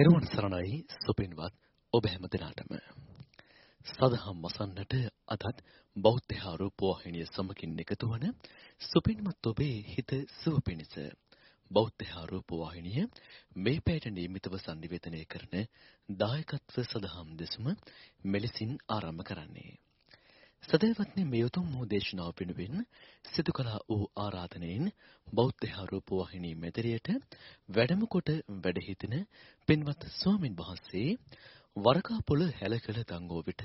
තෙරුවන් සරණයි සුපින්වත් ඔබ හැම දිනාටම. සදහම් මසන්නට අදත් බෞද්ධ ආරූප වාහිනිය සමගින් එකතු වන සුපින්වත් ඔබේ හිත සුව පිණිස බෞද්ධ ආරූප වාහිනිය මේ පැයට නියමිතව සංනිවේදනය කරන දායකත්ව සදහම් දෙසුම මෙලෙසින් ආරම්භ කරන්නේ. සදයවත්නි මේ උතුම් වූ දේශනාව වෙනුවෙන් සිදු කළ වූ ආරාධනයෙන් බෞද්ධ ආරූප වාහිනී මෙතරියට වැඩම කොට වැඩ සිටින පින්වත් ස්වාමින් වහන්සේ වරකාපොළ හැලකල ගංගෝවිට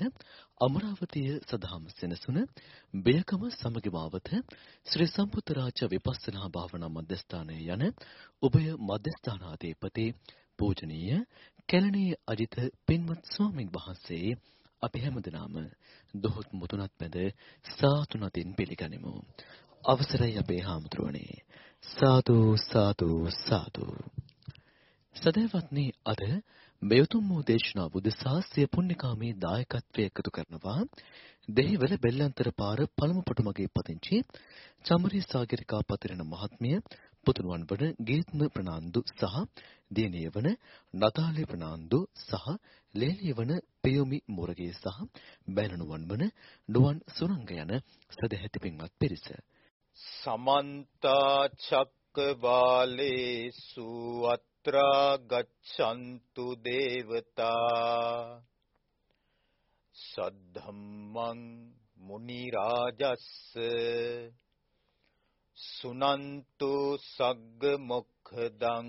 අමරාවතිය සදහම් සෙනසුන බයකම සමගි මාවත ශ්‍රී සම්පුත්‍රාජ විපස්සනා භාවනා මධ්‍යස්ථානයේ යන උභය මධ්‍යස්ථානාධිපති පූජනීය කැලණිය අජිත පින්වත් ස්වාමින් වහන්සේ අපි හැමදෙනාම දොහොත් මුතුනත් මැද සාතු නදින් පිළිගනිමු. අවසරයි අපේ හාමුදුරුවනේ. සාදු සාදු සාදු. සදහවත්නි අද මෙයතුම් වූ දේශනා බුදසා සිය පුණ්‍යකාමී දායකත්වයේ එකතු කරනවා දෙහිවල බෙල්ලන්තර පාර පළමු පොටුමගේ පදිංචි චමරී සාගරිකා පතිරණ මහත්මිය පුතුණුවන් වන ගීත්ම ප්‍රනාන්දු සහ දියණිය වන නතාලි ප්‍රනාන්දු සහ ලේලිය වන පියොමි මුරගේ සහ බැලණුවන් වන නුවන් සුරංග යන සදැහැති පින්වත් පිරිස. සමන්ත චක්කවාලේසු අත්‍රා ගච්ඡන්තු දේවතා සද්ධම්මං මුනි රාජස්ස සුනන්තු සග්ග මොක්ඛදං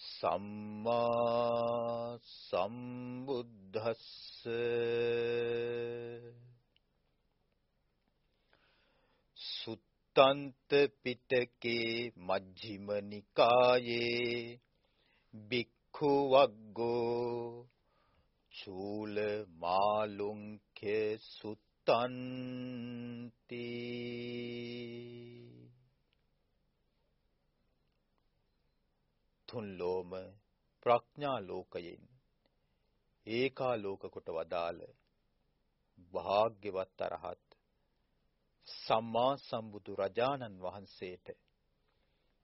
සම්මා සම්බුද්දස්ස. සුත්තන්ත පිටකේ මජ්ක්‍ධිම නිකායේ බික්ඛු වග්ගෝ චූල මාලුංඛ්‍ය සුත්තන්ති. තුන් ලෝම ප්‍රඥා ලෝකයෙන් ඒකාලෝක කොට වදාළ භාග්‍යවත් අරහත් සම්මා සම්බුදු රජාණන් වහන්සේට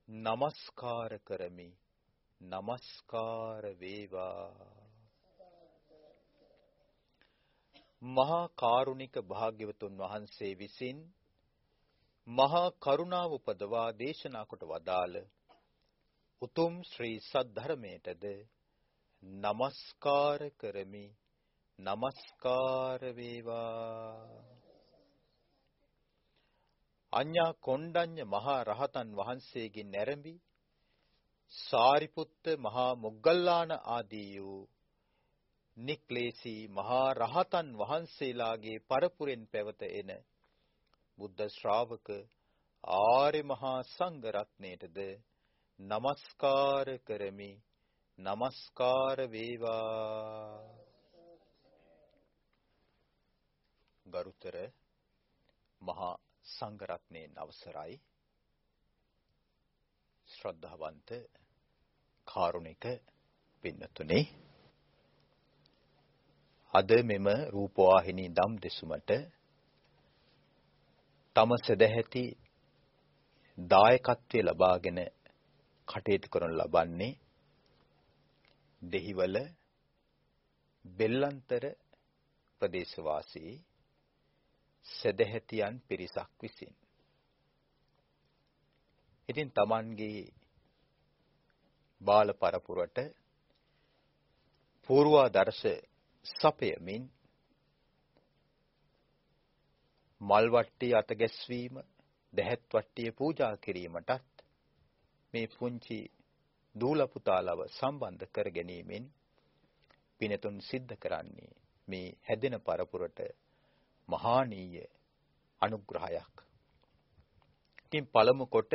নমස්කාර කරමි. নমස්කාර වේවා. මහා කාරුණික භාග්‍යවතුන් වහන්සේ විසින් මහා කරුණාව උපදවා දේශනා කොට වදාළ උතුම් ශ්‍රී සද්ධර්මයටද নমස්කාර කරමි. নমස්කාර වේවා. අඤ්ඤා කොණ්ඩඤ්ඤ මහා රහතන් වහන්සේගෙන් නැරඹි සාරිපුත්ත මහා මොග්ගල්ලාන ආදී වූ නික්ලේශී මහා රහතන් වහන්සේලාගේ පරපුරෙන් පැවත එන බුද්ධ ශ්‍රාවක ආර්ය මහා සංඝ රත්නයටද নমස්කාර කරමි নমස්කාර වේවා ගරුතර මහා සංඝරත්නයේ අවසරයි ශ්‍රද්ධාවන්ත කාරුණික පින්නතුනේ අද මෙම රූපවාහිනී දම් දෙසුමට තම සදැහැති දායකත්වය ලබාගෙන කටයුතු කරනු ලබන්නේ දෙහිවල බෙල්ලන්තර ප්‍රදේශවාසී සදැහැතියන් පිරිසක් විසින්. ඉතින් Tamanගේ බාල පරපුරට පූර්වාදර්ශ සපයමින් මල් වට්ටිය අත ගැස්වීම දැහැත් වට්ටිය පූජා කිරීමටත් මේ පුංචි දූල පුතාලව සම්බන්ධ කර ගැනීමෙන් පිනතුන් සිද්ධ කරන්නේ මේ හැදෙන පරපුරට මහානීය අනුග්‍රහයක්. ඉතින් පළමු කොට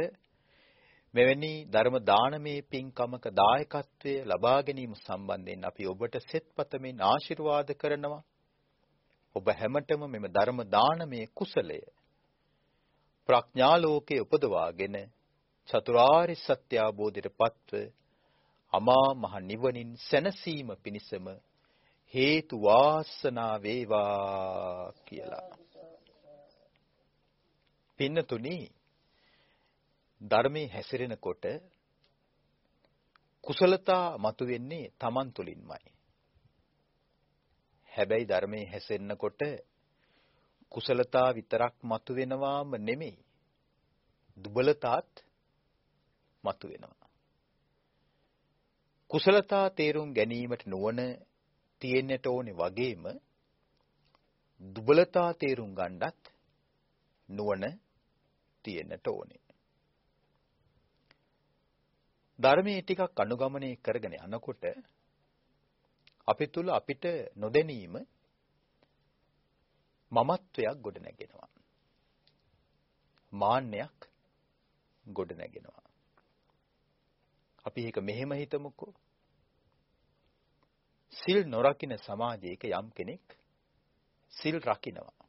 මෙවැනි ධර්ම දානමේ පින්කමක දායකත්වය ලබා ගැනීම සම්බන්ධයෙන් අපි ඔබට සෙත්පතමින් ආශිර්වාද කරනවා. ඔබ හැමතෙම මෙම ධර්ම දානමේ කුසලය ප්‍රඥා ලෝකයේ උපදවාගෙන චතුරාර්ය සත්‍ය අවබෝධයට පත්ව අමා මහ නිවනින් සැනසීම පිණිසම හේතු වාසනා වේවා කියලා. පින්නතුනි ධර්මයේ හැසිරෙනකොට කුසලතා මතුවෙන්නේ Taman තුලින්මයි. හැබැයි ධර්මයේ හැසිරෙනකොට කුසලතා විතරක් මතුවෙනවාම නෙමෙයි. දුබලතාත් මතුවෙනවා. කුසලතා තේරුම් ගැනීමට නුවණ තියෙන්නට ඕනේ වගේම දුබලතා තේරුම් ගන්නත් නුවණ තියෙන්නට ඕනේ. ධර්මයේ ටිකක් අනුගමනය කරගෙන යනකොට අපි තුල අපිට නොදැනීම මමත්වයක් ගොඩ නැගෙනවා. මාන්නයක් ගොඩ නැගෙනවා. අපි ඒක මෙහෙම හිතමුකෝ. සිල් නොරකින සමාජයක යම් කෙනෙක් සිල් රකින්නවා.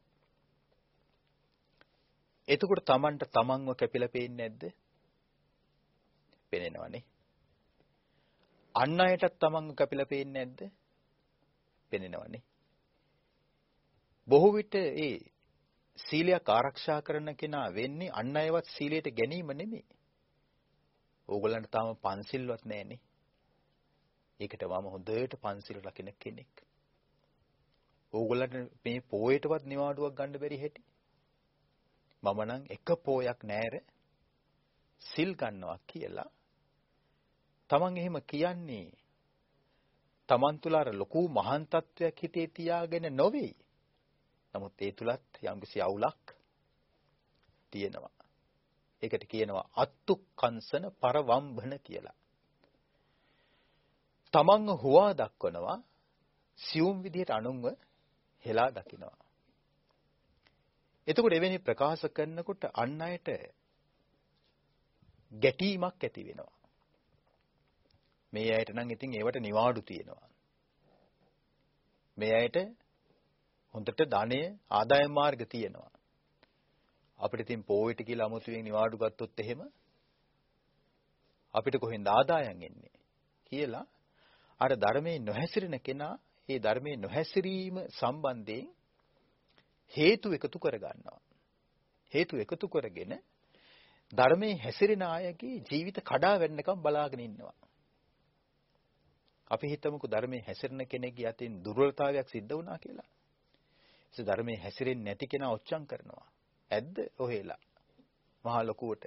එතකොට Tamanට Tamanව කැපිලා පේන්නේ නැද්ද? පෙනෙනවනේ. අන් අයටත් Tamanව කැපිලා පේන්නේ නැද්ද? පෙනෙනවනේ. බොහෝ විට ඒ සීලයක් ආරක්ෂා කරන කෙනා වෙන්නේ අන් අයවත් සීලයට ගැනීම නෙමෙයි. ඕගොල්ලන්ට තාම පන්සිල්වත් නැහැනේ. ඒකට මම හොඳට පන්සිල් රකින්න කෙනෙක්. ඕගොල්ලන්ට මේ පොයේටවත් නිවාඩුවක් ගන්න බැරි හැටි. මම නම් එක පොයක් නැර සිල් ගන්නවා කියලා. Taman එහෙම කියන්නේ Taman තුල අර ලොකු මහාන් තත්වයක් හිතේ තියාගෙන නොවේ. නමුත් ඒ තුලත් යම්කිසි අවුලක් තියෙනවා. ඒකට කියනවා අත්තුක්කංසන පරවම්බන කියලා. තමන්ව හුවා දක්වනවා සියුම් විදිහට අනුන්ව හෙලා දකිනවා. එතකොට එවැනි ප්‍රකාශ කරනකොට අන් අයට ගැටීමක් ඇති වෙනවා. මේ අයට නම් ඉතින් ඒවට නිවාඩු තියෙනවා. මේ අයට හොඳට ධනය ආදායම් මාර්ග තියෙනවා. අපිට ඉතින් පොයිට කියලා අමුතුවෙන් නිවාඩු ගත්තොත් එහෙම අපිට කොහෙන්ද ආදායම් එන්නේ කියලා අර ධර්මයේ නොහැසිරෙන කෙනා ඒ ධර්මයේ නොහැසිරීම සම්බන්ධයෙන් හේතු එකතු කර ගන්නවා. හේතු එකතු කරගෙන ධර්මයේ හැසිරෙන අයගේ ජීවිත කඩා වැටෙනකම් බලාගෙන ඉන්නවා. අපි හිතමුකෝ ධර්මයේ හැසිරෙන කෙනෙක්ගේ අතින් දුර්වලතාවයක් සිද්ධ වුණා කියලා. ඒ ධර්මයේ හැසිරෙන්නේ නැති කෙනා ඔච්චම් කරනවා. ඇද්ද ඔහෙලා? මහා ලොකුවට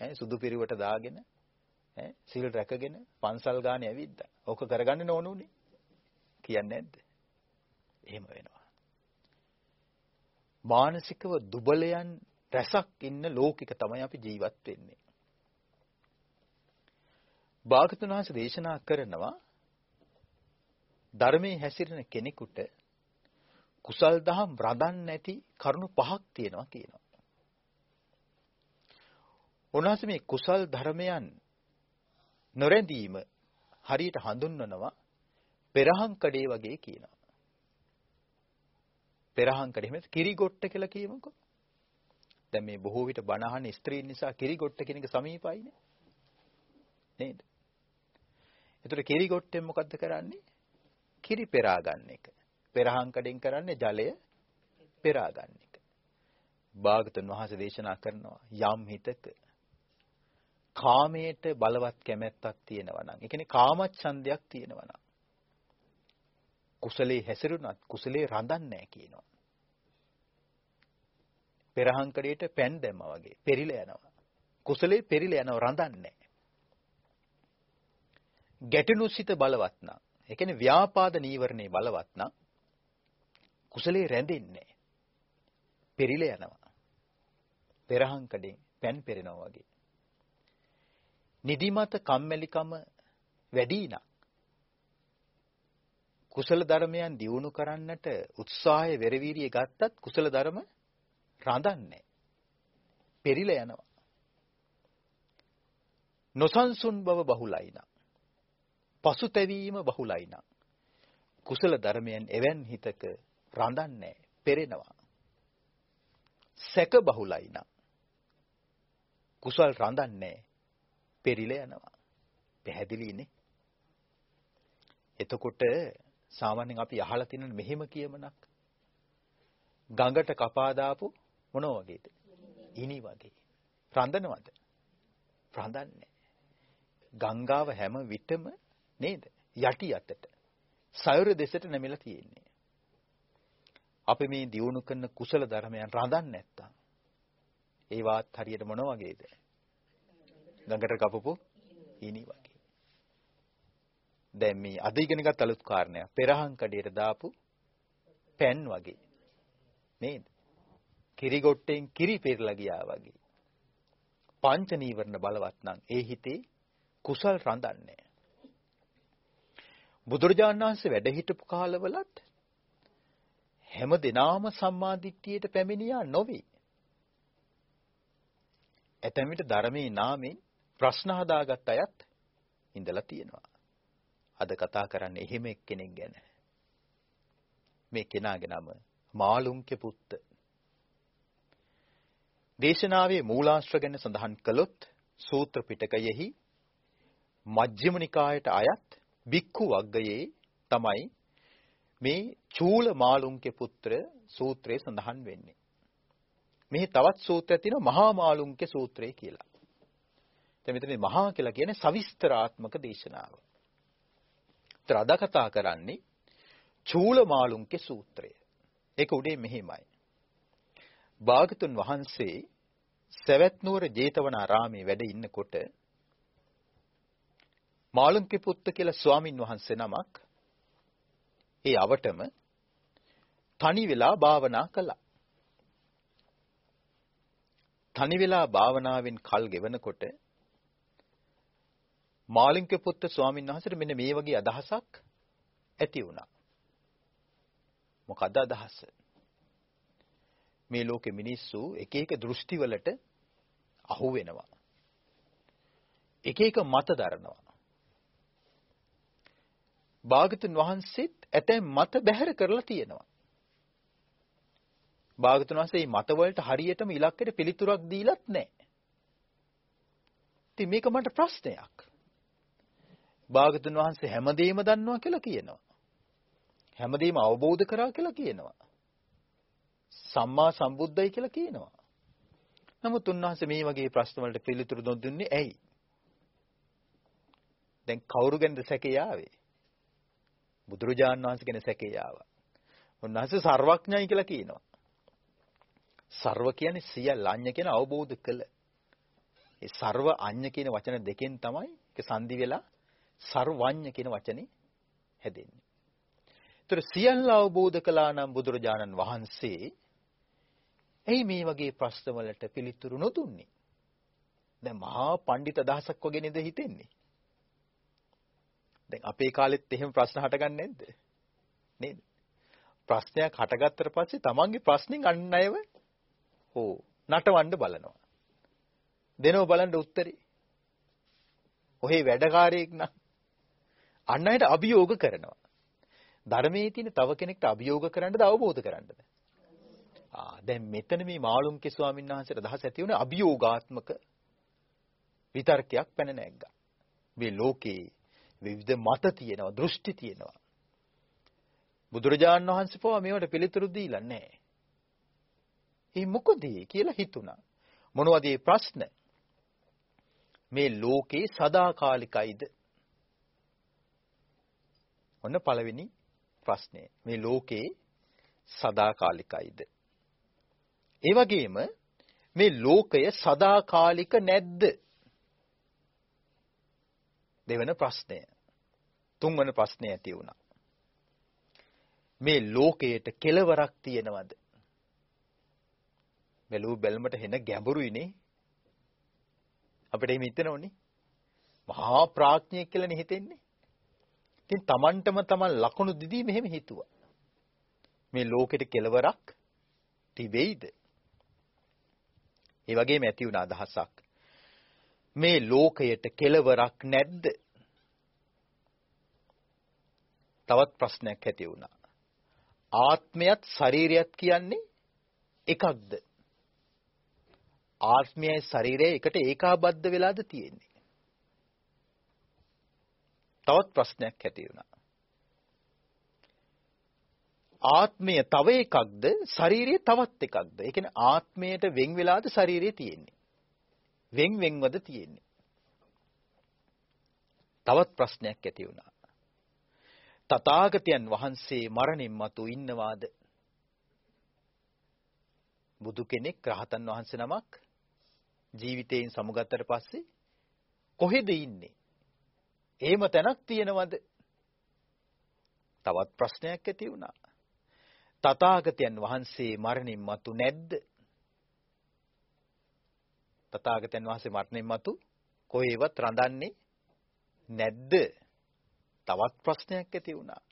ඈ සුදු පිරිවට දාගෙන ඈ සිල් රැකගෙන පන්සල් ගානේ ඇවිද්දා. ඕක කරගන්න ඕනුනේ. කියන්නේ නැද්ද? එහෙම වෙනවා. මානසිකව දුබලයන් රැසක් ඉන්න ලෝකික තමයි අපි ජීවත් වෙන්නේ. භාගතුන් වහන්සේ දේශනා කරනවා ධර්මයේ හැසිරෙන කෙනෙකුට කුසල් දහම් රඳන් නැති කරුණු පහක් තියෙනවා කියනවා. උන්වහන්සේ මේ කුසල් ධර්මයන් නොරැඳීම හරියට හඳුන්වනවා පෙරහන් කඩේ වගේ කියනවා. පෙරහන් කඩේ මෙතන කිරිගොට්ට කියලා කියමුකෝ. දැන් මේ බොහෝ විට බණහන් ස්ත්‍රීන් නිසා කිරිගොට්ට කියන එක සමීපයිනේ. නේද? ඒතර කිරිගොට්ටෙන් මොකද්ද කරන්නේ? කිරි පෙරා ගන්න එක. පෙරහන් කඩෙන් කරන්නේ ජලය පෙරා ගන්න එක. භාගතුන් වහන්සේ දේශනා කරනවා යම් හිතක කාමයට බලවත් කැමැත්තක් තියෙනවා නම් ඒ කියන්නේ කාමච්ඡන්දයක් තියෙනවා නම් කුසලේ හැසිරුණත් කුසලේ රඳන්නේ නැහැ කියනවා. පෙරහන් කඩේට පෑන් දැම්මා වගේ පෙරිලා යනවා. කුසලේ පෙරිලා යනවා රඳන්නේ නැහැ. ගැටුණු සිත බලවත් නම් ඒ කියන්නේ ව්‍යාපාද නීවරණේ බලවත් නම් කුසලයේ රැඳෙන්නේ පෙරිල යනවා. පෙරහන් කඩෙන් පෑන් පෙරෙනවා වගේ. නිදිමත කම්මැලිකම වැඩි නම් කුසල ධර්මයන් දියුණු කරන්නට උත්සාහය වෙරවීරිය ගත්තත් කුසල ධර්ම රඳන්නේ පෙරිල යනවා. නොසන්සුන් බව බහුලයි නම් පසුතැවීම බහුලයි නම් කුසල ධර්මයන් එවන් හිතක රඳන්නේ පෙරෙනවා. සැක බහුලයි නම් කුසල් රඳන්නේ පෙරිල යනවා පැහැදිලිනේ එතකොට සාමාන්‍යයෙන් අපි අහලා තියෙන මෙහෙම කියමනක් ගඟට කපා දාපු මොන වගේද? ඉනි වගේ. රඳනවද? රඳන්නේ. ගංගාව හැම විටම නේද? යටි යටට. සයුර දෙසට නැමිලා තියෙන්නේ. අපි මේ දියුණු කරන කුසල ධර්මයන් රඳන්නේ නැත්තම් ඒවත් හරියට මොන වගේද? ගඟට කපපු ඉනි වගේ. දැන් මේ අද ඉගෙන ගත්ත අලුත් කාරණයක්. පෙරහන් කඩේට දාපු පෑන් වගේ. නේද? කිරි ගොට්ටෙන් කිරි පෙරලා ගියා වගේ. පංච නීවරණ බලවත් නම් ඒ හිතේ කුසල් රඳන්නේ. බුදුරජාණන් වහන්සේ වැඩ හිටපු කාලවලත් හැම දිනාම සම්මාදිට්ඨියට පැමිණියා නොවේ. ඇතැම් විට ධර්මයේ නාමයෙන් ප්‍රශ්න හදාගත් අයත් ඉඳලා තියෙනවා. අද කතා කරන්නේ එහෙම එක්කෙනෙක් ගැන. මේ කෙනාගේ නම මාළුන්ගේ පුත්ත. දේශනාවේ මූලාශ්‍ර ගැන සඳහන් කළොත් සූත්‍ර පිටකයෙහි මජ්ක්‍ධිම නිකායට අයත් බික්ඛු වග්ගයේ තමයි මේ චූල මාළුන්ගේ පුත්‍ර සූත්‍රය සඳහන් වෙන්නේ. මෙහි තවත් සූත්‍රයක් තියෙනවා මහා මාළුන්ගේ සූත්‍රය කියලා. දැන් මෙතන මහා කියලා කියන්නේ සවිස්තරාත්මක දේශනාව. ඒතර අද කතා කරන්නේ චූලමාලුන්ගේ සූත්‍රය. ඒක උඩේ මෙහිමයි. භාගතුන් වහන්සේ සවැත් නුවර ජේතවනාරාමේ වැඩ ඉන්නකොට මාළුන්ගේ පුත්ත කියලා ස්වාමින් වහන්සේ නමක් ඒ අවටම තනි වෙලා භාවනා කළා. තනි වෙලා භාවනාවෙන් කල් ගෙවනකොට මාලින්ක පුත්ත ස්වාමීන් වහන්සේට මෙන්න මේ වගේ අදහසක් ඇති වුණා. මොකද අදහස? මේ ලෝකෙ මිනිස්සු එක එක දෘෂ්ටි වලට අහු වෙනවා. එක එක මත දරනවා. භාගතුන් වහන්සේත් ඇතැම් මත බැහැර කරලා තියෙනවා. භාගතුන් වහන්සේ මේ මත වලට හරියටම ඉලක්කයට පිළිතුරක් දීලත් නැහැ. ඉතින් මේක මට ප්‍රශ්නයක්. භාගතුන් වහන්සේ හැමදේම දන්නවා කියලා කියනවා. හැමදේම අවබෝධ කරා කියලා කියනවා. සම්මා සම්බුද්ධයි කියලා කියනවා. නමුත් උන්වහන්සේ මේ වගේ ප්‍රශ්න වලට පිළිතුරු නොදුන්නේ ඇයි? දැන් කවුරු ගැනද සැකේ ආවේ? බුදුරජාන් වහන්සේ ගැන සැකේ ආවා. උන්වහන්සේ සර්වඥයි කියලා කියනවා. සර්ව කියන්නේ සියල්ල අඤ්ඤ කියන අවබෝධ කළ. ඒ සර්ව අඤ්ඤ කියන වචන දෙකෙන් තමයි ඒක සංදි වෙලා සර්වඥ කියන වචනේ හැදෙන්නේ. ඒතර සියල්ල අවබෝධ කළා නම් බුදුරජාණන් වහන්සේ එයි මේ වගේ ප්‍රශ්න වලට පිළිතුරු නොදුන්නේ. දැන් මහා පඬිත දහසක් වගේ නේද හිතෙන්නේ. දැන් අපේ කාලෙත් එහෙම ප්‍රශ්න හටගන්නේ නැද්ද? නේද? ප්‍රශ්නයක් හටගත්තට පස්සේ තමන්ගේ ප්‍රශ්نين අන්නයව ඕ නටවන්න බලනවා. දෙනව බලන්න උත්තරේ. ඔහේ වැඩකාරයෙක් නම් අන් අයට අභියෝග කරනවා. ධර්මයේ තියෙන තව කෙනෙක්ට අභියෝග කරන්නද අවබෝධ කරන්නද? ආ දැන් මෙතන මේ මාළුන්ගේ ස්වාමීන් වහන්සේට අදහස් ඇති වුණේ අභියෝගාත්මක විතර්කයක් පැන නැග්ගා. මේ ලෝකේ විවිධ මත තියෙනවා, දෘෂ්ටි තියෙනවා. බුදුරජාණන් වහන්සේ පවා මේවට පිළිතුරු දීලා නැහැ. ඒ මොකද කියලා හිතුණා. මොනවද මේ ප්‍රශ්න? මේ ලෝකේ සදාකාලිකයිද? ඔන්න පළවෙනි ප්‍රශ්නය. මේ ලෝකේ සදාකාලිකයිද? ඒ වගේම මේ ලෝකය සදාකාලික නැද්ද? දෙවන ප්‍රශ්නය. තුන්වන ප්‍රශ්නේ ඇති වුණා. මේ ලෝකයට කෙලවරක් තියෙනවද? බැලූ බැලමට හෙන ගැඹුරුයිනේ. අපිට එහෙම හිතෙනවනේ. මහා ප්‍රඥයෙක් කියලානේ හිතෙන්නේ. ඉතින් Tamanටම Taman ලකුණු දිදී මෙහෙම හිතුවා. මේ ලෝකෙට කෙලවරක් තිබෙයිද? ඒ වගේම ඇති වුණ අදහසක්. මේ ලෝකයට කෙලවරක් නැද්ද? තවත් ප්‍රශ්නයක් ඇති වුණා. ආත්මයත් ශරීරයත් කියන්නේ එකක්ද? ආත්මයයි ශරීරයයි එකට ඒකාබද්ධ වෙලාද තියෙන්නේ? තවත් ප්‍රශ්නයක් ඇති වුණා. ආත්මය තව එකක්ද ශරීරය තවත් එකක්ද? ඒ කියන්නේ ආත්මයට වෙන් වෙලාද ශරීරය තියෙන්නේ? වෙන් වෙන්වද තියෙන්නේ? තවත් ප්‍රශ්නයක් ඇති වුණා. තථාගතයන් වහන්සේ මරණින් මතු ඉන්නවාද? බුදු කෙනෙක් රහතන් වහන්සේ නමක් ජීවිතයෙන් සමුගත්තට පස්සේ කොහෙද ඉන්නේ? එහෙම තැනක් තියෙනවද? තවත් ප්‍රශ්නයක් ඇති වුණා. තථාගතයන් වහන්සේ මරණින් මතු නැද්ද? තථාගතයන් වහන්සේ මරණින් මතු කොහේවත් රඳන්නේ නැද්ද? තවත් ප්‍රශ්නයක් ඇති වුණා.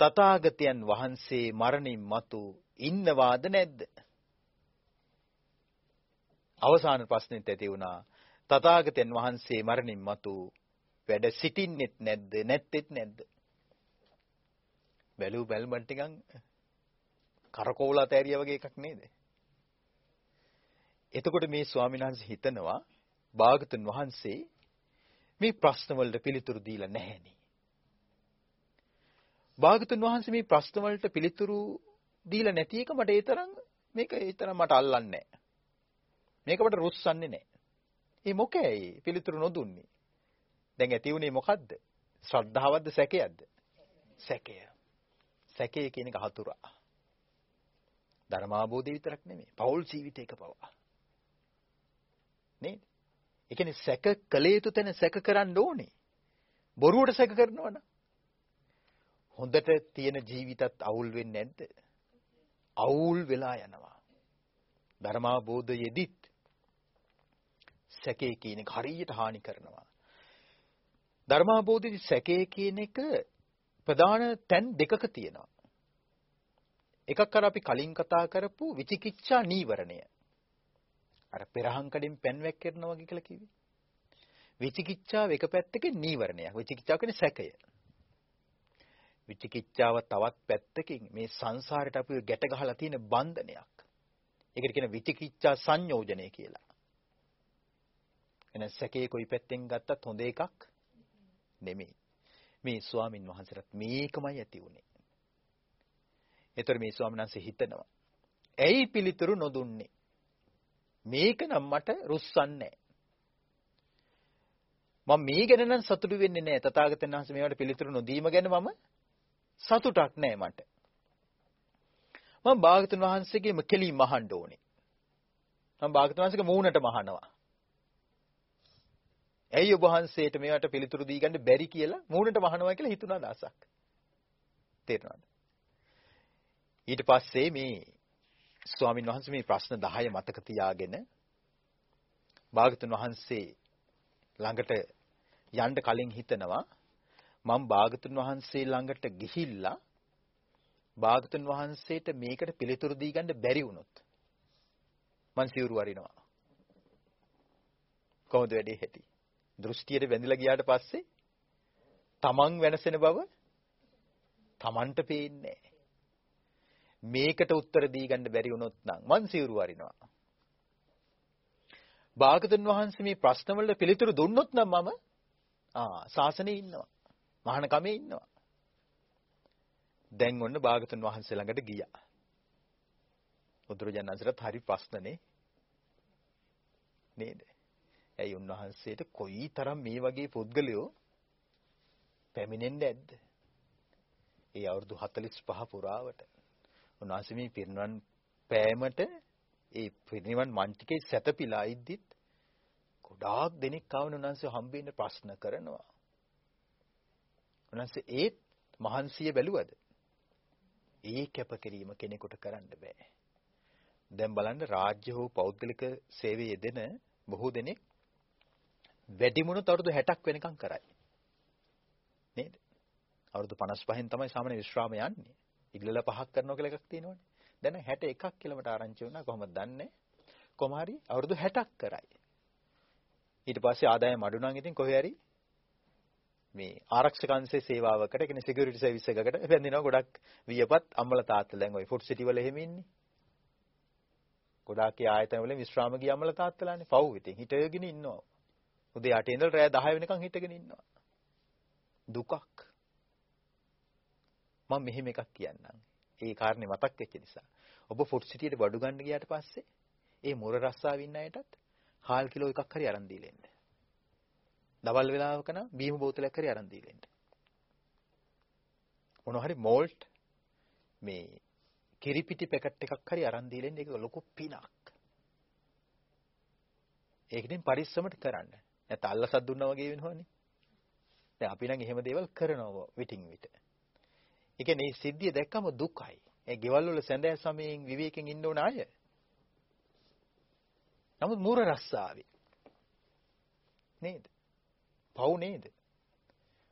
තථාගතයන් වහන්සේ මරණින් මතු ඉන්නවාද නැද්ද? අවසාන ප්‍රශ්නෙත් ඇති වුණා. තථාගතයන් වහන්සේ මරණින් මතු වැඩ සිටින්නෙත් නැද්ද නැත්තේත් නැද්ද? බැලු බැලමන් ටිකන් කරකෝල අතෑරියා වගේ එකක් නේද? එතකොට මේ ස්වාමීන් වහන්සේ හිතනවා භාගතුන් වහන්සේ මේ ප්‍රශ්න වලට පිළිතුරු දීලා නැහෙනි. භාගතුන් වහන්සේ මේ ප්‍රශ්න වලට පිළිතුරු දීලා නැති එක මට ඒ තරම් මේක ඒ තරම් මට අල්ලන්නේ නැහැ. මේක මට රුස්සන්නේ නැහැ. ඒ මොකෑයි පිළිතුරු නොදුන්නේ. දැන් ඇති උනේ මොකද්ද? ශ්‍රද්ධාවක්ද සැකයක්ද? සැකය. සැකය කියන එක හතුරා. ධර්මාබෝධය විතරක් නෙමෙයි. පෞල් ජීවිතයක පවා. නේද? ඒ කියන්නේ සැක කළ යුතු තැන සැක කරන්න ඕනේ. බොරුවට සැක කරනවනම් හොඳට තියෙන ජීවිතත් අවුල් වෙන්නේ නැද්ද? අවුල් වෙලා යනවා. ධර්මාබෝධයේදීත් සැකේ කියන එක හරියට හානි කරනවා. ධර්මාබෝධයේ සැකේ කියන එක ප්‍රධාන තැන් දෙකක තියෙනවා. එකක් අර අපි කලින් කතා කරපු විචිකිච්ඡා නීවරණය. අර පෙරහංකඩෙන් පෙන් වැක්කිරනවා වගේ කියලා කිව්වේ. විචිකිච්ඡාව එක පැත්තකින් නීවරණයක්. විචිකිච්ඡාව කියන්නේ සැකය. විචිකිච්ඡාව තවත් පැත්තකින් මේ සංසාරයට අපි ගැට ගහලා තියෙන බන්ධනයක්. ඒකට කියන විචිකිච්ඡා සංයෝජනය කියලා. එන සැකේ කොයි පැත්තෙන් ගත්තත් හොඳ එකක් නෙමෙයි. මේ ස්වාමින් වහන්සේට මේකමයි ඇති උනේ. ඒතර මේ ස්වාමීන් වහන්සේ හිතනවා. ඇයි පිළිතුරු නොදුන්නේ? මේක නම් මට රුස්සන්නේ මම මේ ගැන නම් සතුටු වෙන්නේ නැහැ. තථාගතයන් වහන්සේ මේවට පිළිතුරු නොදීම ගැන මම සතුටක් නැහැ මට. මම භාගතුන් වහන්සේගේම කෙලින්ම අහන්න ඕනේ. මම භාගතුන් වහන්සේගේ මූණට මහනවා. ඇයි ඔබ වහන්සේට මේවට පිළිතුරු දී ගන්න බැරි කියලා මූණට මහනවා කියලා හිතුණා දාසක්. තේරෙනවද? ඊට පස්සේ මේ ස්වාමින් වහන්සේ මේ ප්‍රශ්න 10 මතක තියාගෙන භාගතුන් වහන්සේ ළඟට යන්න කලින් හිතනවා මම භාගතුන් වහන්සේ ළඟට ගිහිල්ලා භාගතුන් වහන්සේට මේකට පිළිතුරු දී ගන්න බැරි වුණොත් මං සිවුරු වරිනවා කොහොමද වැඩේ හැටි දෘෂ්ටියට වැඳිලා ගියාට පස්සේ තමන් වෙනසෙන බව තමන්ට පේන්නේ මේකට උත්තර දී ගන්න බැරි වුණොත් නම් මං සිවුරු වරිනවා. භාගතුන් වහන්සේ මේ ප්‍රශ්න වලට පිළිතුරු දුන්නොත් නම් මම ආ සාසනේ ඉන්නවා. මහාන කමේ ඉන්නවා. දැන් ඔන්න භාගතුන් වහන්සේ ළඟට ගියා. බුදුරජාණන්සේට හරි ප්‍රශ්නනේ නේද? ඇයි උන්වහන්සේට කොයි තරම් මේ වගේ පුද්ගලයෝ පැමිණෙන්නේ නැද්ද? ඒ අවුරුදු 45 පුරාවට උන්වහන්සේ මේ පිරිනිවන් පෑමට ඒ පිරිනිවන් මන්තිකේ සැතපීලා ඉද්දිත් ගොඩාක් දෙනෙක් ආවන උන්වහන්සේ හම්බෙන්න ප්‍රශ්න කරනවා. උන්වහන්සේ ඒත් මහන්සිය බැලුවද? ඒ කැපකිරීම කෙනෙකුට කරන්න බෑ. දැන් බලන්න රාජ්‍ය හෝ පෞද්ගලික සේවයේ යෙදෙන බොහෝ දෙනෙක් වැඩිමුණුත් අවුරුදු 60ක් වෙනකම් කරයි. නේද? අවුරුදු 55න් තමයි සාමාන්‍ය විශ්‍රාම යන්නේ. ඉග්ලලා පහක් කරනවා කියලා එකක් තියෙනවනේ. දැන් 61ක් කියලාමට ආරංචි වුණා කොහොමද දන්නේ? කොහොම හරි අවුරුදු 60ක් කරයි. ඊට පස්සේ ආදායම අඩු නම් ඉතින් කොහේ හරි මේ ආරක්ෂක අංශයේ සේවාවකට කියන්නේ සිකියුරිටි සර්විස් එකකට එපැන්දිනවා ගොඩක් වියපත් අම්මලා තාත්තලා දැන් ওই ෆුඩ් සිටි වල එහෙම ඉන්නේ. ගොඩාක් ඒ ආයතන වල විශ්‍රාම ගිය අම්මලා තාත්තලානේ. පව් ඉතින් හිටගෙන ඉන්නවා. උදේ 8 ඉඳලා රෑ 10 වෙනකන් හිටගෙන ඉන්නවා. දුකක්. මම මෙහෙම එකක් කියන්නම්. ඒ කාරණේ මතක් වෙච්ච නිසා. ඔබ ෆුඩ් සිටියට බඩු ගන්න ගියාට පස්සේ ඒ මුර රස්සාව ඉන්න අයටත් හාල් කිලෝ එකක් හරි අරන් දීලා එන්න. දවල් වෙලාවක නම් බීම බෝතලයක් හරි අරන් දීලා එන්න. මොනවා හරි මෝල්ට් මේ කිරිපිටි පැකට් එකක් හරි අරන් දීලා එන්න ඒක ලොකු පිනක්. ඒකෙන් පරිස්සමට කරන්න. නැත්නම් අල්ලසක් දුන්නා වගේ වෙනවනේ. දැන් අපි නම් එහෙම දේවල් කරනවා විටින් විට. ඒ කියන්නේ මේ සිද්ධිය දැක්කම දුකයි. ඒ ගෙවල් වල සැඳෑ සමයෙන් විවේකයෙන් ඉන්න ඕන අය. නමුත් මූර රස්සාවේ නේද? පව් නේද?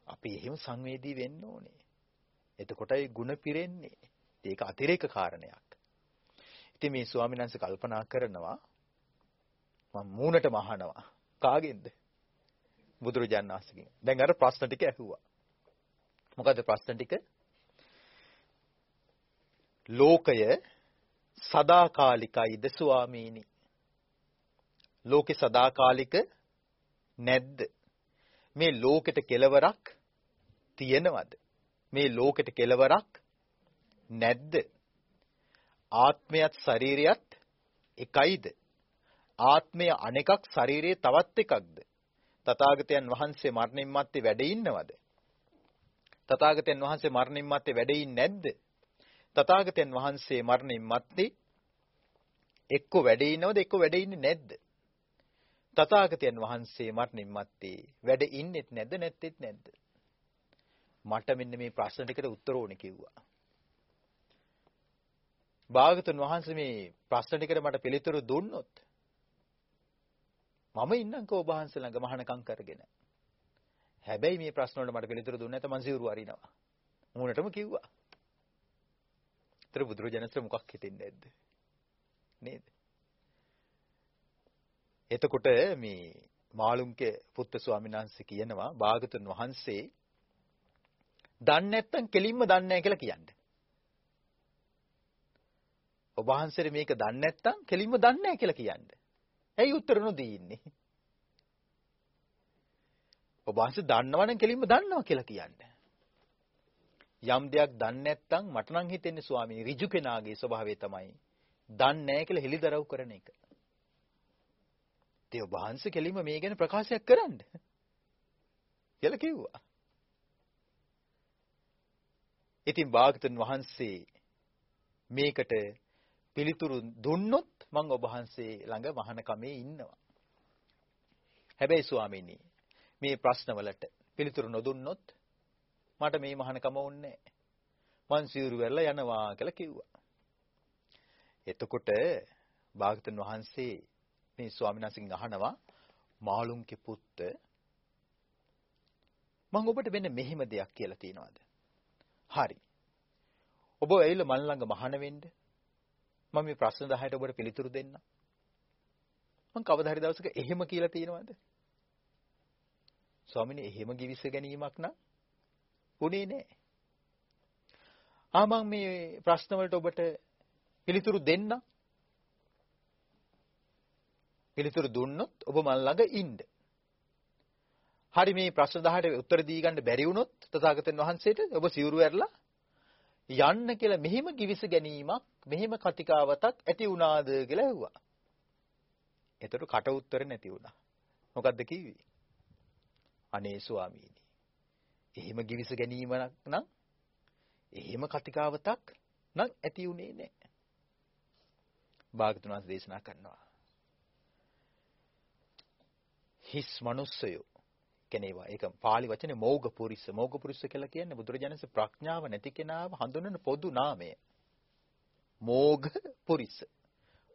අපි එහෙම සංවේදී වෙන්න ඕනේ. එතකොටයි ಗುಣ පිරෙන්නේ. ඒක අතිරේක කාරණයක්. ඉතින් මේ ස්වාමීන් වහන්සේ කල්පනා කරනවා මම මූණට මහනවා. කාගෙන්ද? බුදුරජාණන් වහන්සේගෙන්. දැන් අර ප්‍රශ්න ටික ඇහුවා. මොකද ප්‍රශ්න ටික? ලෝකය සදාකාලිකයිද ස්වාමීනි? ලෝකේ සදාකාලික නැද්ද? මේ ලෝකෙට කෙලවරක් තියෙනවද? මේ ලෝකෙට කෙලවරක් නැද්ද? ආත්මයත් ශරීරයත් එකයිද? ආත්මය අනෙකක් ශරීරයේ තවත් එකක්ද? තථාගතයන් වහන්සේ මරණින් මත්තේ වැඩ ඉන්නවද? තථාගතයන් වහන්සේ මරණින් මත්තේ වැඩ ඉන්නේ නැද්ද? තථාගතයන් වහන්සේ මරණින් මත්තේ එක්ක වැඩ ඉන්නවද එක්ක වැඩ ඉන්නේ නැද්ද? තථාගතයන් වහන්සේ මරණින් මත්තේ වැඩ ඉන්නෙත් නැද්ද නැත්තේත් නැද්ද? මට මෙන්න මේ ප්‍රශ්න ටිකට උත්තර ඕනේ කිව්වා. භාගතුන් වහන්සේ මේ ප්‍රශ්න ටිකට මට පිළිතුරු දුන්නොත් මම ඉන්නම්කෝ ඔබ වහන්සේ ළඟ මහානකම් කරගෙන. හැබැයි මේ ප්‍රශ්න වලට මට පිළිතුරු දුන්නේ නැත මං සිවුරු අරිනවා. මූණටම කිව්වා. ඒතර බුදුරජාණන්සේ මොකක් හිතෙන්නේ නැද්ද? නේද? එතකොට මේ මාළුන්ගේ පුත්ත ස්වාමීන් වහන්සේ කියනවා භාගතුන් වහන්සේ දන්නේ නැත්තම් කෙලින්ම දන්නේ නැහැ කියලා කියන්නේ. ඔබ වහන්සේට මේක දන්නේ නැත්තම් කෙලින්ම දන්නේ නැහැ කියලා කියන්නේ. ඇයි උත්තර නොදී ඉන්නේ? ඔබ වහන්සේ දන්නවනම් කෙලින්ම දන්නවා කියලා කියන්නේ. යම් දෙයක් දන්නේ නැත්තම් මට නම් හිතෙන්නේ ස්වාමීනි ඍජු කෙනාගේ ස්වභාවය තමයි දන්නේ නැහැ කියලා හෙලිදරව් කරන එක. ඒ ඔබ වහන්සේ කෙලින්ම මේ ගැන ප්‍රකාශයක් කරන්න. කියලා කිව්වා. ඉතින් භාගතුන් වහන්සේ මේකට පිළිතුරු දුන්නොත් මම ඔබ වහන්සේ ළඟ මහාන කමේ ඉන්නවා. හැබැයි ස්වාමීනි මේ ප්‍රශ්නවලට පිළිතුරු නොදුන්නොත් මට මේ මහාන කම ඕනේ මං සිවුරු වෙරලා යනවා කියලා කිව්වා. එතකොට භාගතුන් වහන්සේ මේ ස්වාමීන් වහන්සේගෙන් අහනවා මාළුන්ගේ පුත්ත මම ඔබට වෙන මෙහෙම දෙයක් කියලා තියනවාද? හරි. ඔබ ඇවිල්ලා මන් ළඟ මහාන වෙන්න මම මේ ප්‍රශ්න 10ට ඔබට පිළිතුරු දෙන්නම්. මම කවදා හරි දවසක එහෙම කියලා තියෙනවද? ස්වාමිනේ එහෙම givis ගැනීමක් නම් උනේ නෑ. ආ මම මේ ප්‍රශ්න වලට ඔබට පිළිතුරු දෙන්නම්. පිළිතුරු දුන්නොත් ඔබ මන් ළඟ ඉන්න. හරි මේ ප්‍රශ්න 10ට උත්තර දී ගන්න බැරි වුණොත් තථාගතයන් වහන්සේට ඔබ සිවුරු ඇරලා යන්න කියලා මෙහිම කිවිස ගැනීමක් මෙහිම කතිකාවතක් ඇති වුණාද කියලා ඇහුවා. එතකොට කට උත්තර නැති වුණා. මොකද්ද කිව්වේ? අනේ ස්වාමීනි. එහෙම කිවිස ගැනීමක් නම් එහෙම කතිකාවතක් නම් ඇති උනේ නැහැ. භාගතුන් වහන්සේ දේශනා කරනවා. හිස් මිනිස්සයෝ කෙනේවා. ඒක පාලි වචනේ මෝග පුරිස. මෝග පුරිස කියලා කියන්නේ බුදුරජාණන්සේ ප්‍රඥාව නැති කෙනාව හඳුන්වන පොදු නාමය. මෝග පුරිස.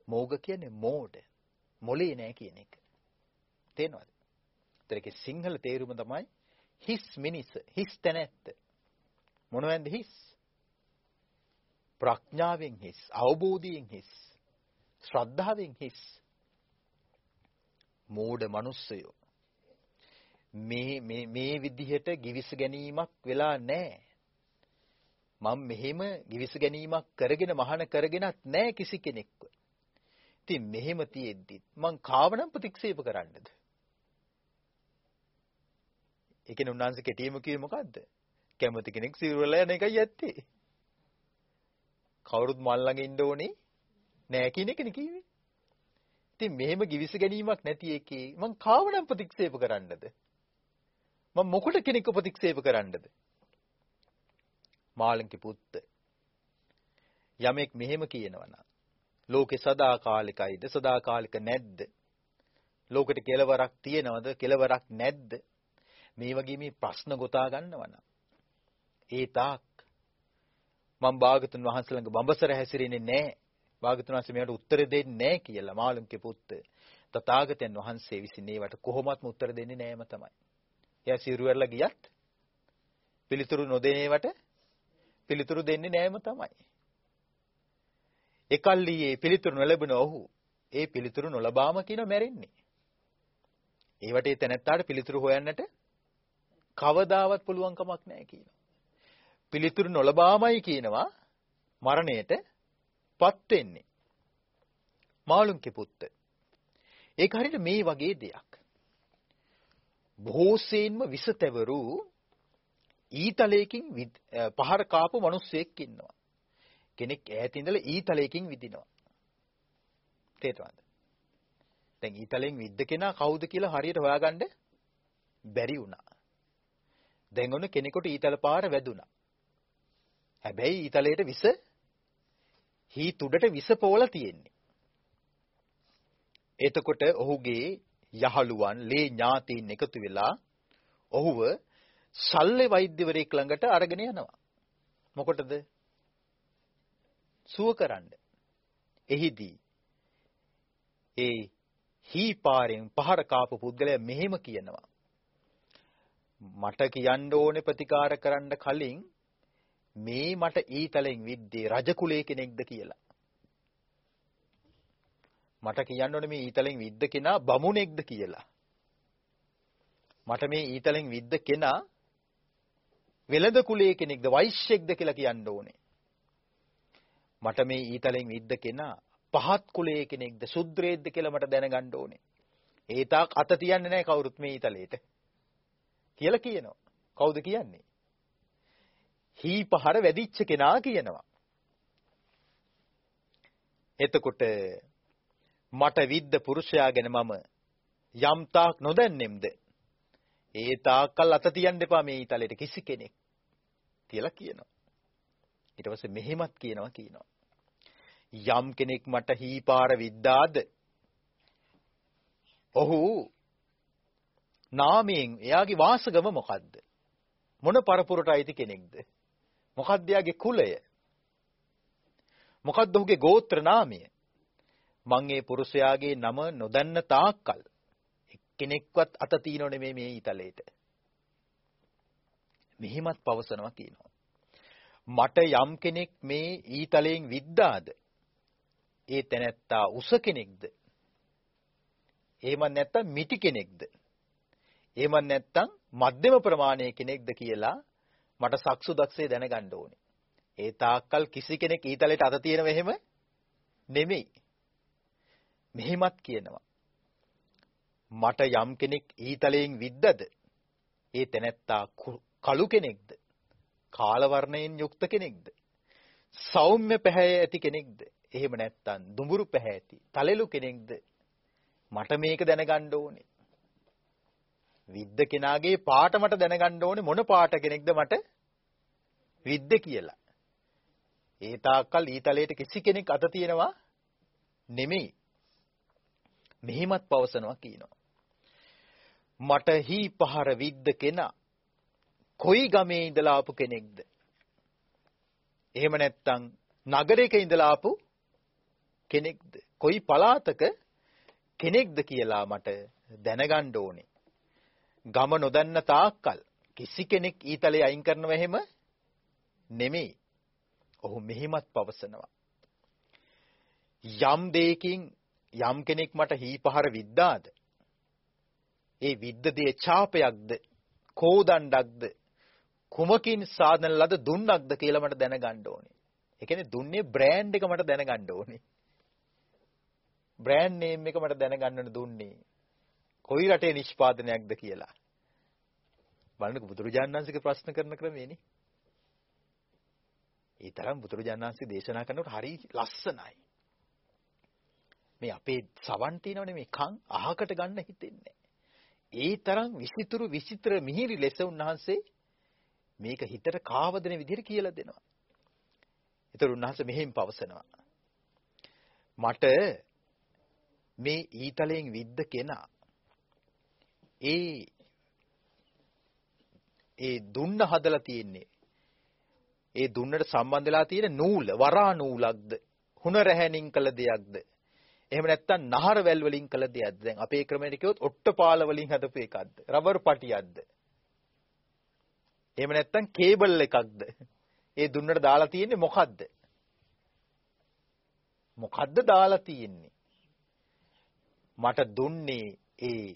මෝග කියන්නේ මෝඩ. මොලේ නෑ කියන එක. තේනවද? ඒතරේ සිංහල තේරුම තමයි හිස් මිනිස, හිස් තැනැත්ත. මොනවැන්ද හිස්? ප්‍රඥාවෙන් හිස්, අවබෝධයෙන් හිස්, ශ්‍රද්ධාවෙන් හිස්. මෝඩ මිනිස්සයෝ මේ මේ මේ විදිහට givis ගැනීමක් වෙලා නැහැ. මම මෙහෙම givis ගැනීමක් කරගෙන මහාන කරගෙනත් නැහැ කිසි කෙනෙක්ව. ඉතින් මෙහෙම තියෙද්දි මං කාවනම් ප්‍රතික්ෂේප කරන්නද? ඒ කියන්නේ උන්වහන්සේ කෙටියම කිව්වේ මොකද්ද? කැමති කෙනෙක් සිරුරලා යන එකයි ඇත්තේ. කවුරුත් මල් ළඟ ඉන්න ඕනේ නෑ කියන එකනේ කිව්වේ. ඉතින් මෙහෙම givis ගැනීමක් නැති එකේ මං කාවනම් ප්‍රතික්ෂේප කරන්නද? මම මොකට කෙනෙක් ප්‍රතික්ෂේප කරන්නද? මාළන්ගේ පුත්ත. යමෙක් මෙහෙම කියනවනම් ලෝකේ සදාකාලිකයිද සදාකාලික නැද්ද? ලෝකෙට කෙලවරක් තියෙනවද කෙලවරක් නැද්ද? මේ වගේ මේ ප්‍රශ්න ගොතා ගන්නවනම් ඒ තාක් මම භාගතුන් වහන්සේ ළඟ බඹසර හැසිරෙන්නේ නැහැ. භාගතුන් වහන්සේ මේකට උත්තර දෙන්නේ නැහැ කියලා මාළුන්ගේ පුත්ත. තථාගතයන් වහන්සේ විසින් ඒවට කොහොමත්ම උත්තර දෙන්නේ නැහැම තමයි. එයා සිරුවැරලා ගියත් පිළිතුරු නොදෙනේවට පිළිතුරු දෙන්නේ නැහැම තමයි. එකල්ලි ඒ පිළිතුරු නොලැබෙන ඔහු ඒ පිළිතුරු නොලබාම කියන මැරෙන්නේ. ඒවට ඒ තැනැත්තාට පිළිතුරු හොයන්නට කවදාවත් පුළුවන් කමක් නැහැ කියනවා. පිළිතුරු නොලබාමයි කියනවා මරණයට පත් වෙන්නේ. මාළුන්ගේ පුත්ත. ඒක හරියට මේ වගේ දෙයක්. බොහෝසෙයින්ම විසතැවරු ඊතලයකින් පහර කාපු මිනිස්සෙක් ඉන්නවා. කෙනෙක් ඈත ඉඳලා ඊතලයකින් විදිනවා. තේරෙනවද? දැන් ඊතලෙන් විද්ද කෙනා කවුද කියලා හරියට හොයාගන්න බැරි වුණා. දැන් ඔන්න කෙනෙකුට ඊතල පාර වැදුනා. හැබැයි ඊතලයට විස හී තුඩට විස පෝලා තියෙන්නේ. එතකොට ඔහුගේ යහළුවන් ලේ ඥාතීන් එකතු වෙලා ඔහුව ශල්්‍ය වෛද්‍යවරයෙක් ළඟට අරගෙන යනවා. මොකටද? සුව කරන්න. එහිදී ඒ හී පාරෙන් පහර කාපු පුද්ගලයා මෙහෙම කියනවා. මට කියන්න ඕනේ ප්‍රතිකාර කරන්න කලින් මේ මට ඊතලෙන් විද්දේ රජ කුලයේ කෙනෙක්ද කියලා. මට කියන්න ඕනේ මේ ඊතලෙන් විද්ද කෙනා බමුණෙක්ද කියලා. මට මේ ඊතලෙන් විද්ද කෙනා වෙළඳ කුලයේ කෙනෙක්ද වෛශ්‍යෙක්ද කියලා කියන්න ඕනේ. මට මේ ඊතලෙන් විද්ද කෙනා පහත් කුලයේ කෙනෙක්ද ශුද්‍රේද්ද කියලා මට දැනගන්න ඕනේ. ඒ තාක් අත තියන්නේ නැහැ කවුරුත් මේ ඊතලෙට. කියලා කියනවා. කවුද කියන්නේ? හී පහර වැදිච්ච කෙනා කියනවා. එතකොට මට විද්ද පුරුෂයා ගැන මම යම් තාක් නොදැන්නෙම්ද ඒ තාක්කල් අත තියන්න එපා මේ ඊතලෙට කිසි කෙනෙක් කියලා කියනවා. ඊට පස්සේ මෙහෙමත් කියනවා කියනවා. යම් කෙනෙක් මට හීපාර විද්දාද ඔහු නාමයෙන් එයාගේ වාසගම මොකද්ද? මොන පරපුරට අයිති කෙනෙක්ද? මොකක්ද එයාගේ කුලය? මොකක්ද ඔහුගේ ගෝත්‍ර නාමය? මං ඒ පුරුෂයාගේ නම නොදන්න තාක්කල් එක්කෙනෙක්වත් අත තියනෝ නෙමෙයි මේ ඊතලෙට. මෙහිමත් පවසනවා කියනවා. මට යම් කෙනෙක් මේ ඊතලයෙන් විද්දාද ඒ තැනැත්තා උස කෙනෙක්ද? එහෙම නැත්නම් මිටි කෙනෙක්ද? එහෙම නැත්නම් මධ්‍යම ප්‍රමාණයේ කෙනෙක්ද කියලා මට සක්සු දක්ෂේ දැනගන්න ඕනේ. ඒ තාක්කල් කිසි කෙනෙක් ඊතලෙට අත තියෙනව එහෙම නෙමෙයි. මෙහෙමත් කියනවා. මට යම් කෙනෙක් ඊතලයෙන් විද්දද ඒ තැනැත්තා කළු කෙනෙක්ද? කාල වර්ණයෙන් යුක්ත කෙනෙක්ද? සෞම්‍ය පැහැය ඇති කෙනෙක්ද? එහෙම නැත්නම් දුඹුරු පැහැ ඇති තලෙලු කෙනෙක්ද? මට මේක දැනගන්න ඕනේ. විද්ද කෙනාගේ පාට මට දැනගන්න ඕනේ මොන පාට කෙනෙක්ද මට විද්ද කියලා. ඒ තාක්කල් ඊතලයට කිසි කෙනෙක් අත තියනවා නෙමෙයි. මෙහිමත් පවසනවා කියනවා. මට හී පහර විද්ද කෙනා කොයි ගමේ ඉඳලා ආපු කෙනෙක්ද? එහෙම නැත්නම් නගරයක ඉඳලා ආපු කෙනෙක්ද? කොයි පළාතක කෙනෙක්ද කියලා මට දැනගන්න ඕනේ. ගම නොදන්න තාක්කල් කිසි කෙනෙක් ඊතලේ අයින් කරනව එහෙම නෙමෙයි. ඔහු මෙහිමත් පවසනවා. යම් දෙයකින් යම් කෙනෙක් මට හීපහර විද්දාද ඒ විද්ද දේ ඡාපයක්ද කෝදණ්ඩක්ද කුමකින් සාධන ලද දුන්නක්ද කියලා මට දැනගන්න ඕනේ. ඒ කියන්නේ දුන්නේ බ්‍රෑන්ඩ් එක මට දැනගන්න ඕනේ. බ්‍රෑන්ඩ් නේම් එක මට දැනගන්න දුන්නේ. කොයි රටේ නිෂ්පාදනයක්ද කියලා. බලන්නකො බුදුරජාණන් වහන්සේගේ ප්‍රශ්න කරන ක්‍රමයනේ. ඒ තරම් බුදුරජාණන් වහන්සේ දේශනා කරනකොට හරි ලස්සනයි. මේ අපේ සවන් තියෙනවනේ මේ කන් අහකට ගන්න හිතෙන්නේ. ඒ තරම් විසිතුරු විචිත්‍ර මිහිරි ලෙස උන්වහන්සේ මේක හිතට කාවදෙන විදිහට කියලා දෙනවා. ඒතර උන්වහන්සේ මෙහෙම පවසනවා. මට මේ ඊතලයෙන් විද්ද කෙනා ඒ ඒ දුන්න හදලා තියෙන්නේ. ඒ දුන්නට සම්බන්ධ වෙලා තියෙන නූල වරා නූලක්ද? හුන රැහැණින් කළ දෙයක්ද? එහෙම නැත්නම් නහර වැල් වලින් කළ දෙයක්ද? දැන් අපේ ක්‍රමයට කිව්වොත් ඔට්ටපාල වලින් හදපු එකක්ද? රබර් පටියක්ද? එහෙම නැත්නම් කේබල් එකක්ද? ඒ දුන්නට දාලා තියෙන්නේ මොකද්ද? මොකද්ද දාලා තියෙන්නේ? මට දුන්නේ ඒ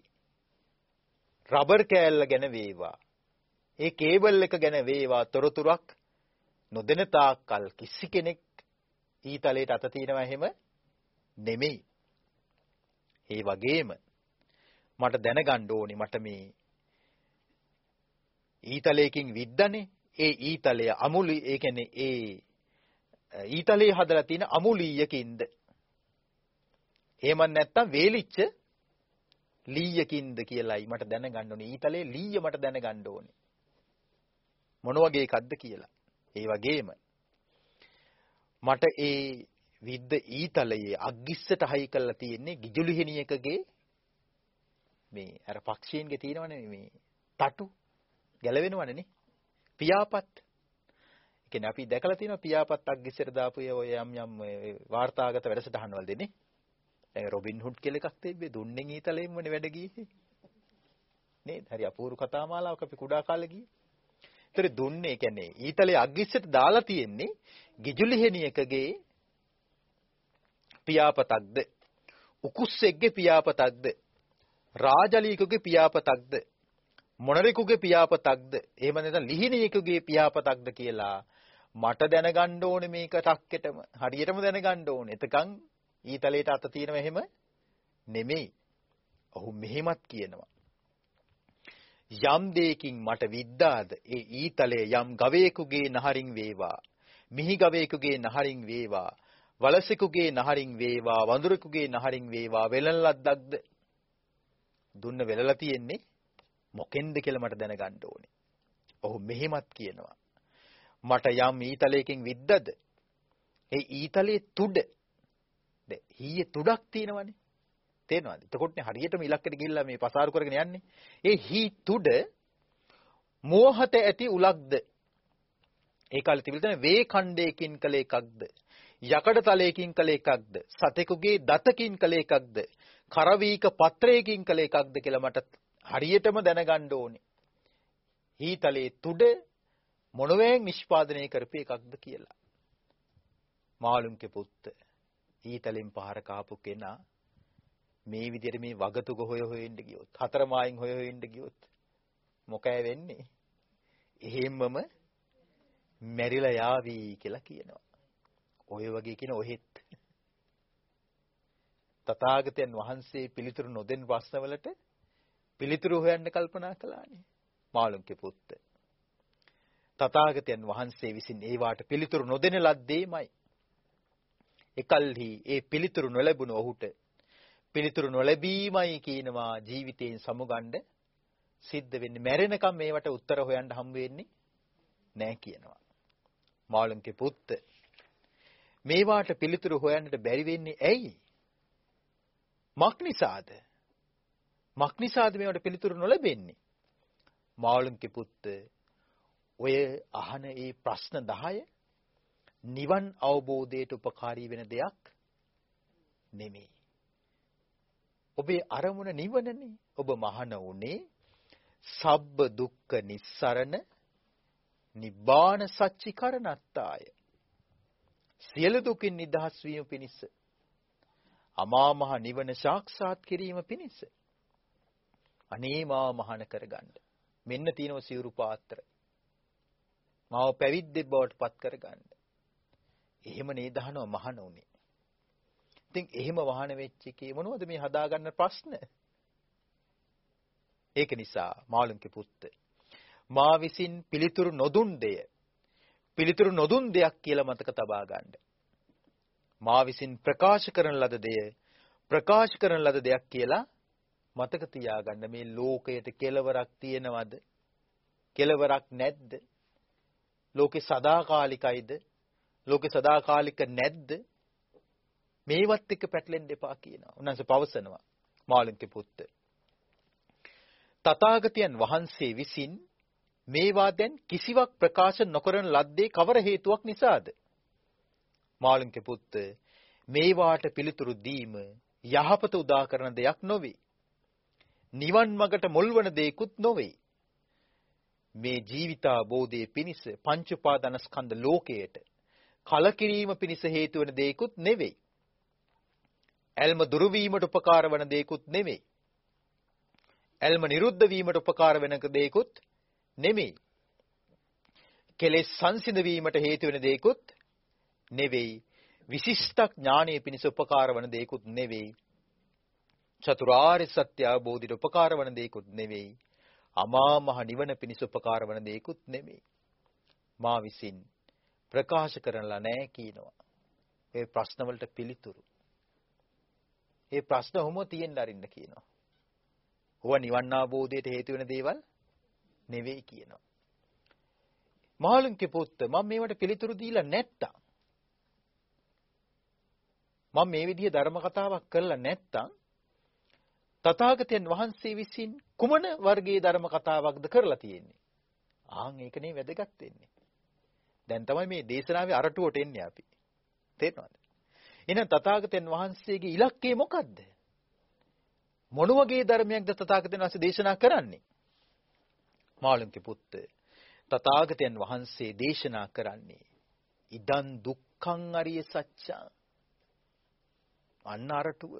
රබර් කෑල්ල ගැන වේවා. ඒ කේබල් එක ගැන වේවා තොරතුරක් නොදෙන තාක්කල් කිසි කෙනෙක් ඊතලයට අත තියනවා එහෙම නෙමෙයි. ඒ වගේම මට දැනගන්න ඕනි මට මේ ඊතලයකින් විද්දනේ. ඒ ඊතලය අමුලි ඒ කියන්නේ ඒ ඊතලයේ හදලා තියෙන අමුලීයකින්ද. එහෙම නැත්නම් වේලිච්ච ලීයකින්ද කියලායි මට දැනගන්න ඕනේ. ඊතලයේ ලීය මට දැනගන්න ඕනේ. මොන වගේ එකක්ද කියලා. ඒ වගේම මට ඒ විද්ද ඊතලයේ අග්ගිස්සට හයි කරලා තියෙන්නේ ගිජුලිහිණියකගේ මේ අර පක්ෂීන්ගේ තියෙනවනේ මේ තටු. ගැලවෙනවනේ පියාපත්. කියන්නේ අපි දැකලා තියෙනවා පියාපත් අග්ගිස්සට දාපු ඔය යම් යම් වාර්තාගත වැඩසටහන් වල දෙන්නේ දැන් රොබින් හුඩ් කියලා එකක් තිබ්බේ. දුන්නෙන් ඊතලෙන්මනේ වැඩ ගියේ. නේද? හරි අපූර්ව කතා මාලාවක අපි කුඩා කාලේ ගියේ. ඒතර දුන්නේ කියන්නේ ඊතලයේ අග්ගිස්සට දාලා තියෙන්නේ ගිජුලිහෙණියකගේ පියාපතක්ද? උකුස්සෙක්ගේ පියාපතක්ද? රාජලීකගේ පියාපතක්ද? මොනරෙකුගේ පියාපතක්ද? එහෙම නැත්නම් ලිහිණියෙකුගේ පියාපතක්ද කියලා මට දැනගන්න ඕනේ මේක ටක්කෙටම හරියටම දැනගන්න ඕනේ. එතකන් ඊතලයට අත තියෙනව එහෙම නෙමෙයි. ඔහු මෙහෙමත් කියනවා. යම් දෙයකින් මට විද්දාද? ඒ ඊතලය යම් ගවයෙකුගේ නහරින් වේවා. මිහි ගවයෙකුගේ නහරින් වේවා. වලසෙකුගේ නහරින් වේවා. වඳුරෙකුගේ නහරින් වේවා. වෙලන ලද්දක්ද? දුන්න වෙලලා තියෙන්නේ මොකෙන්ද කියලා මට දැනගන්න ඕනේ. ඔහු මෙහෙමත් කියනවා. මට යම් ඊතලයකින් විද්දද ඒ ඊතලයේ තුඩ ද හීයේ තුඩක් තියෙනවනේ තේරෙනවද? එතකොටනේ හරියටම ඉලක්කයට ගිහිල්ලා මේ පසාරු කරගෙන යන්නේ. ඒ හී තුඩ මෝහත ඇති උලක්ද? ඒ කාලේ තිබිලා වේ ඛණ්ඩයකින් කළ එකක්ද? යකඩ තලයකින් කළ එකක්ද? සතෙකුගේ දතකින් කළ එකක්ද? කරවීක පත්‍රයකින් කළ එකක්ද කියලා මට හරියටම දැනගන්න ඕනේ. හීතලේ තුඩ මොනවෙන් නිෂ්පාදනය කරපු එකක්ද කියලා. මාළුන්ගේ පුත්ත ඊතලෙන් පහර කාපු කෙනා මේ විදිහට මේ වගතුග හොය හොයෙන්න ගියොත් හතර මායින් හොය හොයෙන්න ගියොත් මොකෑ වෙන්නේ? එහෙම්මම මැරිලා යාවි කියලා කියනවා. ඔය වගේ කියන ඔහෙත් තථාගතයන් වහන්සේ පිළිතුරු නොදෙන ප්‍රශ්නවලට පිළිතුරු හොයන්න කල්පනා කළානේ. මාළුන්ගේ පුත්ත. තථාගතයන් වහන්සේ විසින් ඒවාට පිළිතුරු නොදෙන ලද්දේමයි. එකල්හි ඒ පිළිතුරු නොලැබුණු ඔහුට පිළිතුරු නොලැබීමයි කියනවා ජීවිතයෙන් සමුගන්න සිද්ධ වෙන්නේ. මැරෙනකම් මේවට උත්තර හොයන්න හම් වෙන්නේ නැහැ කියනවා. මාළුන්ගේ පුත්ත මේවාට පිළිතුරු හොයන්නට බැරි වෙන්නේ ඇයි? මක් නිසාද? මක්නිසාද මේවට පිළිතුරු නොලැබෙන්නේ? මාළුන්ගේ පුත්ත ඔය අහන ඒ ප්‍රශ්න 10 නිවන් අවබෝධයට උපකාරී වෙන දෙයක් නෙමෙයි. ඔබේ අරමුණ නිවනනේ. ඔබ මහාන උනේ සබ්බ දුක්ඛ නිස්සරණ නිබ්බාන සච්චිකරණත්තාය. සියලු දුකින් නිදහස් වීම පිණිස අමා මහ නිවන සාක්ෂාත් කිරීම පිණිස අනේ මාව මහාන කරගන්න. මෙන්න තියෙනවා සිවුරු පාත්‍ර. මාව පැවිද්දෙක් බවට පත් කරගන්න. එහෙම නේද අහනවා මහාන උනේ. ඉතින් එහෙම වහන වෙච්ච එකේ මොනවද මේ හදාගන්න ප්‍රශ්න? ඒක නිසා මාළුන්ගේ පුත්ත මා විසින් පිළිතුරු නොදුන් දෙය පිළිතුරු නොදුන් දෙයක් කියලා මතක තබා ගන්න. මා විසින් ප්‍රකාශ කරන ලද දෙය ප්‍රකාශ කරන ලද දෙයක් කියලා මතක තියාගන්න මේ ලෝකයට කෙලවරක් තියෙනවද? කෙලවරක් නැද්ද? ලෝකේ සදාකාලිකයිද? ලෝකේ සදාකාලික නැද්ද? මේවත් එක්ක පැටලෙන්න එපා කියනවා. උන්වහන්සේ පවසනවා මාළුන්ගේ පුත්ත. තථාගතයන් වහන්සේ විසින් මේවා දැන් කිසිවක් ප්‍රකාශ නොකරන ලද්දේ කවර හේතුවක් නිසාද? මාළුන්ගේ පුත්ත මේවාට පිළිතුරු දීම යහපත උදා කරන දෙයක් නොවේ. නිවන් මගට මුල්වන දෙයක්ුත් නොවේ. මේ ජීවිතාබෝධයේ පිණිස පංච උපාදානස්කන්ධ ලෝකයට කලකිරීම පිණිස හේතු වෙන දෙයක්ුත් නෙවෙයි. ඇල්ම දුරු වීමට උපකාර වන දෙයක්ුත් නෙමෙයි. ඇල්ම නිරුද්ධ වීමට උපකාර වෙන දෙයක්ුත් නෙමෙයි. කෙලෙස් සංසිඳ වීමට හේතු වෙන දෙයක්ුත් නෙවෙයි. විශිෂ්ට ඥානයේ පිණිස උපකාර වන දෙයක්ුත් නෙවෙයි. චතුරාර්ය සත්‍ය අවබෝධයට උපකාර වන දෙයක්ුත් නෙවෙයි. අමා මහ නිවන පිණිස උපකාර වන දෙයක්ුත් නෙවෙයි. මා විසින් ප්‍රකාශ කරනලා නැහැ කියනවා. ඒ ප්‍රශ්න වලට පිළිතුරු ඒ ප්‍රශ්න ඔහොම තියෙන්න අරින්න කියනවා. ඕවා නිවන් අවබෝධයට හේතු වෙන දේවල් නෙවෙයි කියනවා. මාළුන්ගේ පුත්ත මම මේවට පිළිතුරු දීලා නැත්තම් මම මේ විදිහේ ධර්ම කතාවක් කරලා නැත්තම් තථාගතයන් වහන්සේ විසින් කුමන වර්ගයේ ධර්ම කතාවක්ද කරලා තියෙන්නේ? ආන් ඒකනේ වැදගත් වෙන්නේ. දැන් තමයි මේ දේශනාවේ අරටුවට එන්නේ අපි. තේරෙනවද? එහෙනම් තථාගතයන් වහන්සේගේ ඉලක්කය මොකද්ද? මොන වගේ ධර්මයක්ද තථාගතයන් වහන්සේ දේශනා කරන්නේ? මාළුන්ගේ පුත්ත තථාගතයන් වහන්සේ දේශනා කරන්නේ ඉදන් දුක්ඛං අරිය සත්‍යං අන්න අරටුව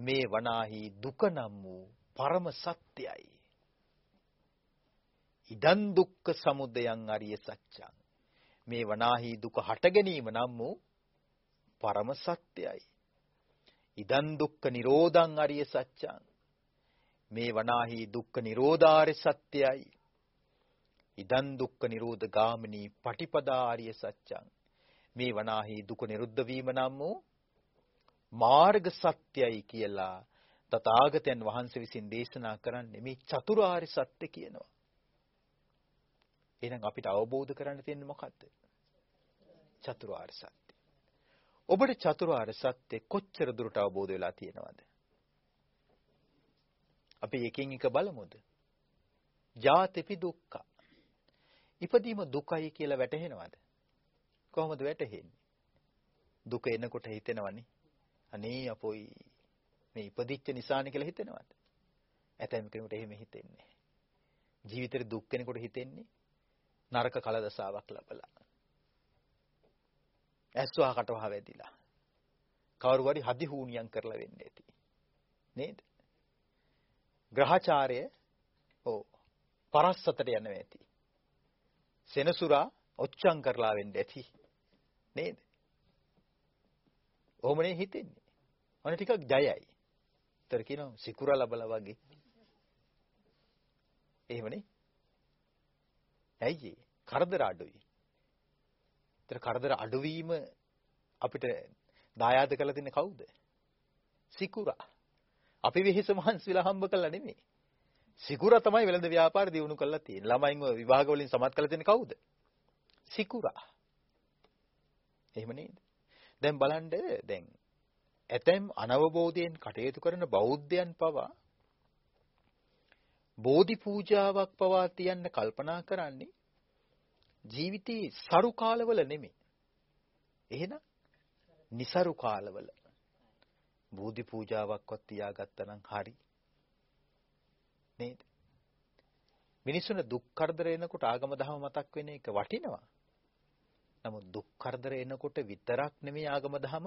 මේ වනාහි දුක නම් වූ පරම සත්‍යයි ඉදන් දුක්ඛ සමුදයං අරිය සත්‍යං මේ වනාහි දුක හට ගැනීම නම් වූ පරම සත්‍යයි. ඉදන් දුක්ඛ නිරෝධං අරිය සත්‍යං. මේ වනාහි දුක්ඛ නිරෝධාරි සත්‍යයි. ඉදන් දුක්ඛ නිරෝධ ගාමිනී පටිපදා ආර්ය සත්‍යං. මේ වනාහි දුක නිරුද්ධ වීම නම් වූ මාර්ග සත්‍යයි කියලා තථාගතයන් වහන්සේ විසින් දේශනා කරන්නේ මේ චතුරාර්ය සත්‍ය කියනවා. එහෙනම් අපිට අවබෝධ කරගන්න තියෙන්නේ මොකද්ද? චතුරාර්ය සත්‍ය. ඔබට චතුරාර්ය සත්‍ය කොච්චර දුරට අවබෝධ වෙලා තියෙනවද? අපි එකින් එක බලමුද? ජාතිපි දුක්ඛ. ඉපදීම දුකයි කියලා වැටහෙනවද? කොහොමද වැටහෙන්නේ? දුක එනකොට හිතෙනවනේ. අනේ අපොයි මේ ඉපදිච්ච නිසානේ කියලා හිතෙනවද? ඇතැම් කෙනෙකුට එහෙම හිතෙන්නේ. ජීවිතේ දුක් කෙනෙකුට හිතෙන්නේ නරක කලදසාවක් ලබලා. ඇස්වා කටවහ වැදිලා. කවුරු හරි හදි හූනියම් කරලා වෙන්න ඇති. නේද? ග්‍රහචාරය ඔව් පරස්සතට යනවා ඇති. සෙනසුරා ඔච්චම් කරලා වෙන්න ඇති. නේද? ඔහොමනේ හිතෙන්නේ. අනේ ටිකක් ජයයි. ତර කියනවා සිකුරා ලබලා වගේ. එහෙමනේ. ඇයි කරදර අඩුයි. ඒතර කරදර අඩුවීම අපිට දායාද කරලා තින්නේ කවුද? සිකුරා. අපි වෙහෙස මහන්සිලා හම්බ කළා නෙමෙයි. සිකුරා තමයි වෙළඳ ව්‍යාපාර දියුණු කරලා තියෙන්නේ. ළමයින්ව විවාහ වලින් සමත් කරලා තියෙන්නේ කවුද? සිකුරා. එහෙම නේද? දැන් බලන්න දැන් ඇතැම් අනවබෝධයෙන් කටයුතු කරන බෞද්ධයන් පවා බෝධි පූජාවක් පවා තියන්න කල්පනා කරන්නේ ජීවිතේ සරු කාලවල නෙමෙයි. එහෙනම් નિසරු කාලවල බෝධි පූජාවක්වත් තියාගත්තා නම් හරි. නේද? මිනිසුන දුක් කරදර එනකොට ආගම දහම මතක් වෙන එක වටිනවා. නමුත් දුක් කරදර එනකොට විතරක් නෙමෙයි ආගම දහම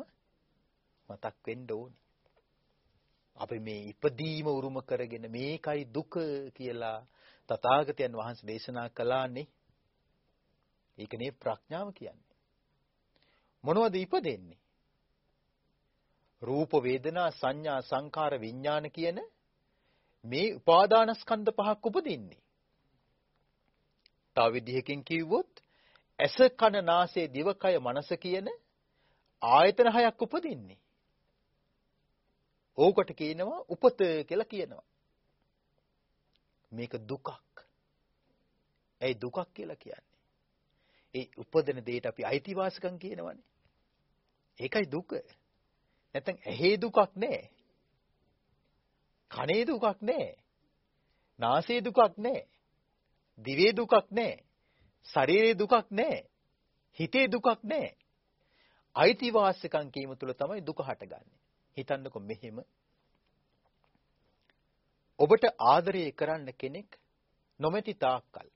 මතක් වෙන්න ඕනේ. අපි මේ ඉපදීම උරුම කරගෙන මේකයි දුක කියලා තථාගතයන් වහන්සේ දේශනා කළානේ. ඒකනේ ප්‍රඥාව කියන්නේ. මොනවද ඉපදෙන්නේ? රූප වේදනා සංඥා සංකාර විඥාන කියන මේ උපාදානස්කන්ධ පහක් උපදින්නේ. තව විදිහකින් කිව්වොත් ඇස කන නාසය දිවකය මනස කියන ආයතන හයක් උපදින්නේ. ඕකට කියනවා උපත කියලා කියනවා. මේක දුකක්. ඇයි දුකක් කියලා කියන්නේ? ඒ උපදින දෙයට අපි අයිතිවාසිකම් කියනවනේ. ඒකයි දුක. නැත්නම් ඇහි දුකක් නෑ. කනේ දුකක් නෑ. නාසයේ දුකක් නෑ. දිවේ දුකක් නෑ. ශරීරයේ දුකක් නෑ. හිතේ දුකක් නෑ. අයිතිවාසිකම් කීම තුල තමයි දුක හටගන්නේ. හිතන්නකො මෙහෙම ඔබට ආදරය කරන්න කෙනෙක් නොමැති තාක්කල්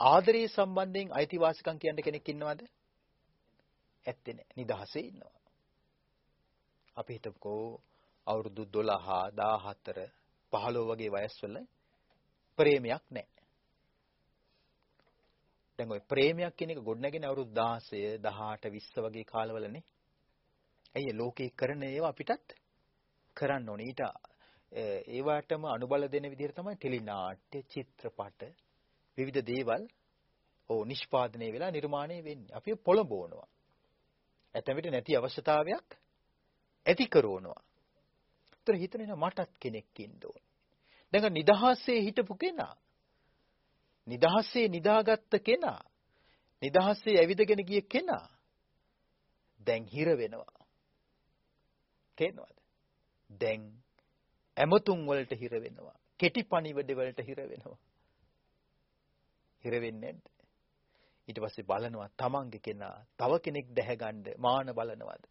ආදරයේ සම්බන්ධයෙන් අයිතිවාසිකම් කියන්න කෙනෙක් ඉන්නවද? ඇත්තේ නැහැ. නිදහසේ ඉන්නවා. අපි හිතමුකෝ අවුරුදු 12 14 15 වගේ වයස්වල ප්‍රේමයක් නැහැ. දැන් ওই ප්‍රේමයක් කියන එක ගොඩනගෙන අවුරුදු 16 18 20 වගේ කාලවලනේ. ඇයි ලෝකේ කරන ඒවා අපිටත් කරන්න ඕනේ. ඊට ඒවාටම අනුබල දෙන විදිහට තමයි ටෙලිනාට්‍ය, චිත්‍රපට, විවිධ දේවල් ඕ නිෂ්පාදනය වෙලා නිර්මාණය වෙන්නේ. අපි පොළඹවනවා. ඇතැම් විට නැති අවශ්‍යතාවයක් ඇති කරවනවා. ඒතර හිතන්නේ මටත් කෙනෙක් ඉන්න ඕනේ. දැන් නිදහසේ හිටපු කෙනා නිදහසේ නිදාගත්ත කෙනා නිදහසේ ඇවිදගෙන ගිය කෙනා දැන් හිර වෙනවා. තේනවද? දැන් ඇමතුම් වලට හිර වෙනවා. කෙටි පණිවිඩ වලට හිර වෙනවා. හිර වෙන්නේ නැද්ද? ඊට පස්සේ බලනවා තමන්ගේ කෙනා තව කෙනෙක් දැහැගන්න මාන බලනවද?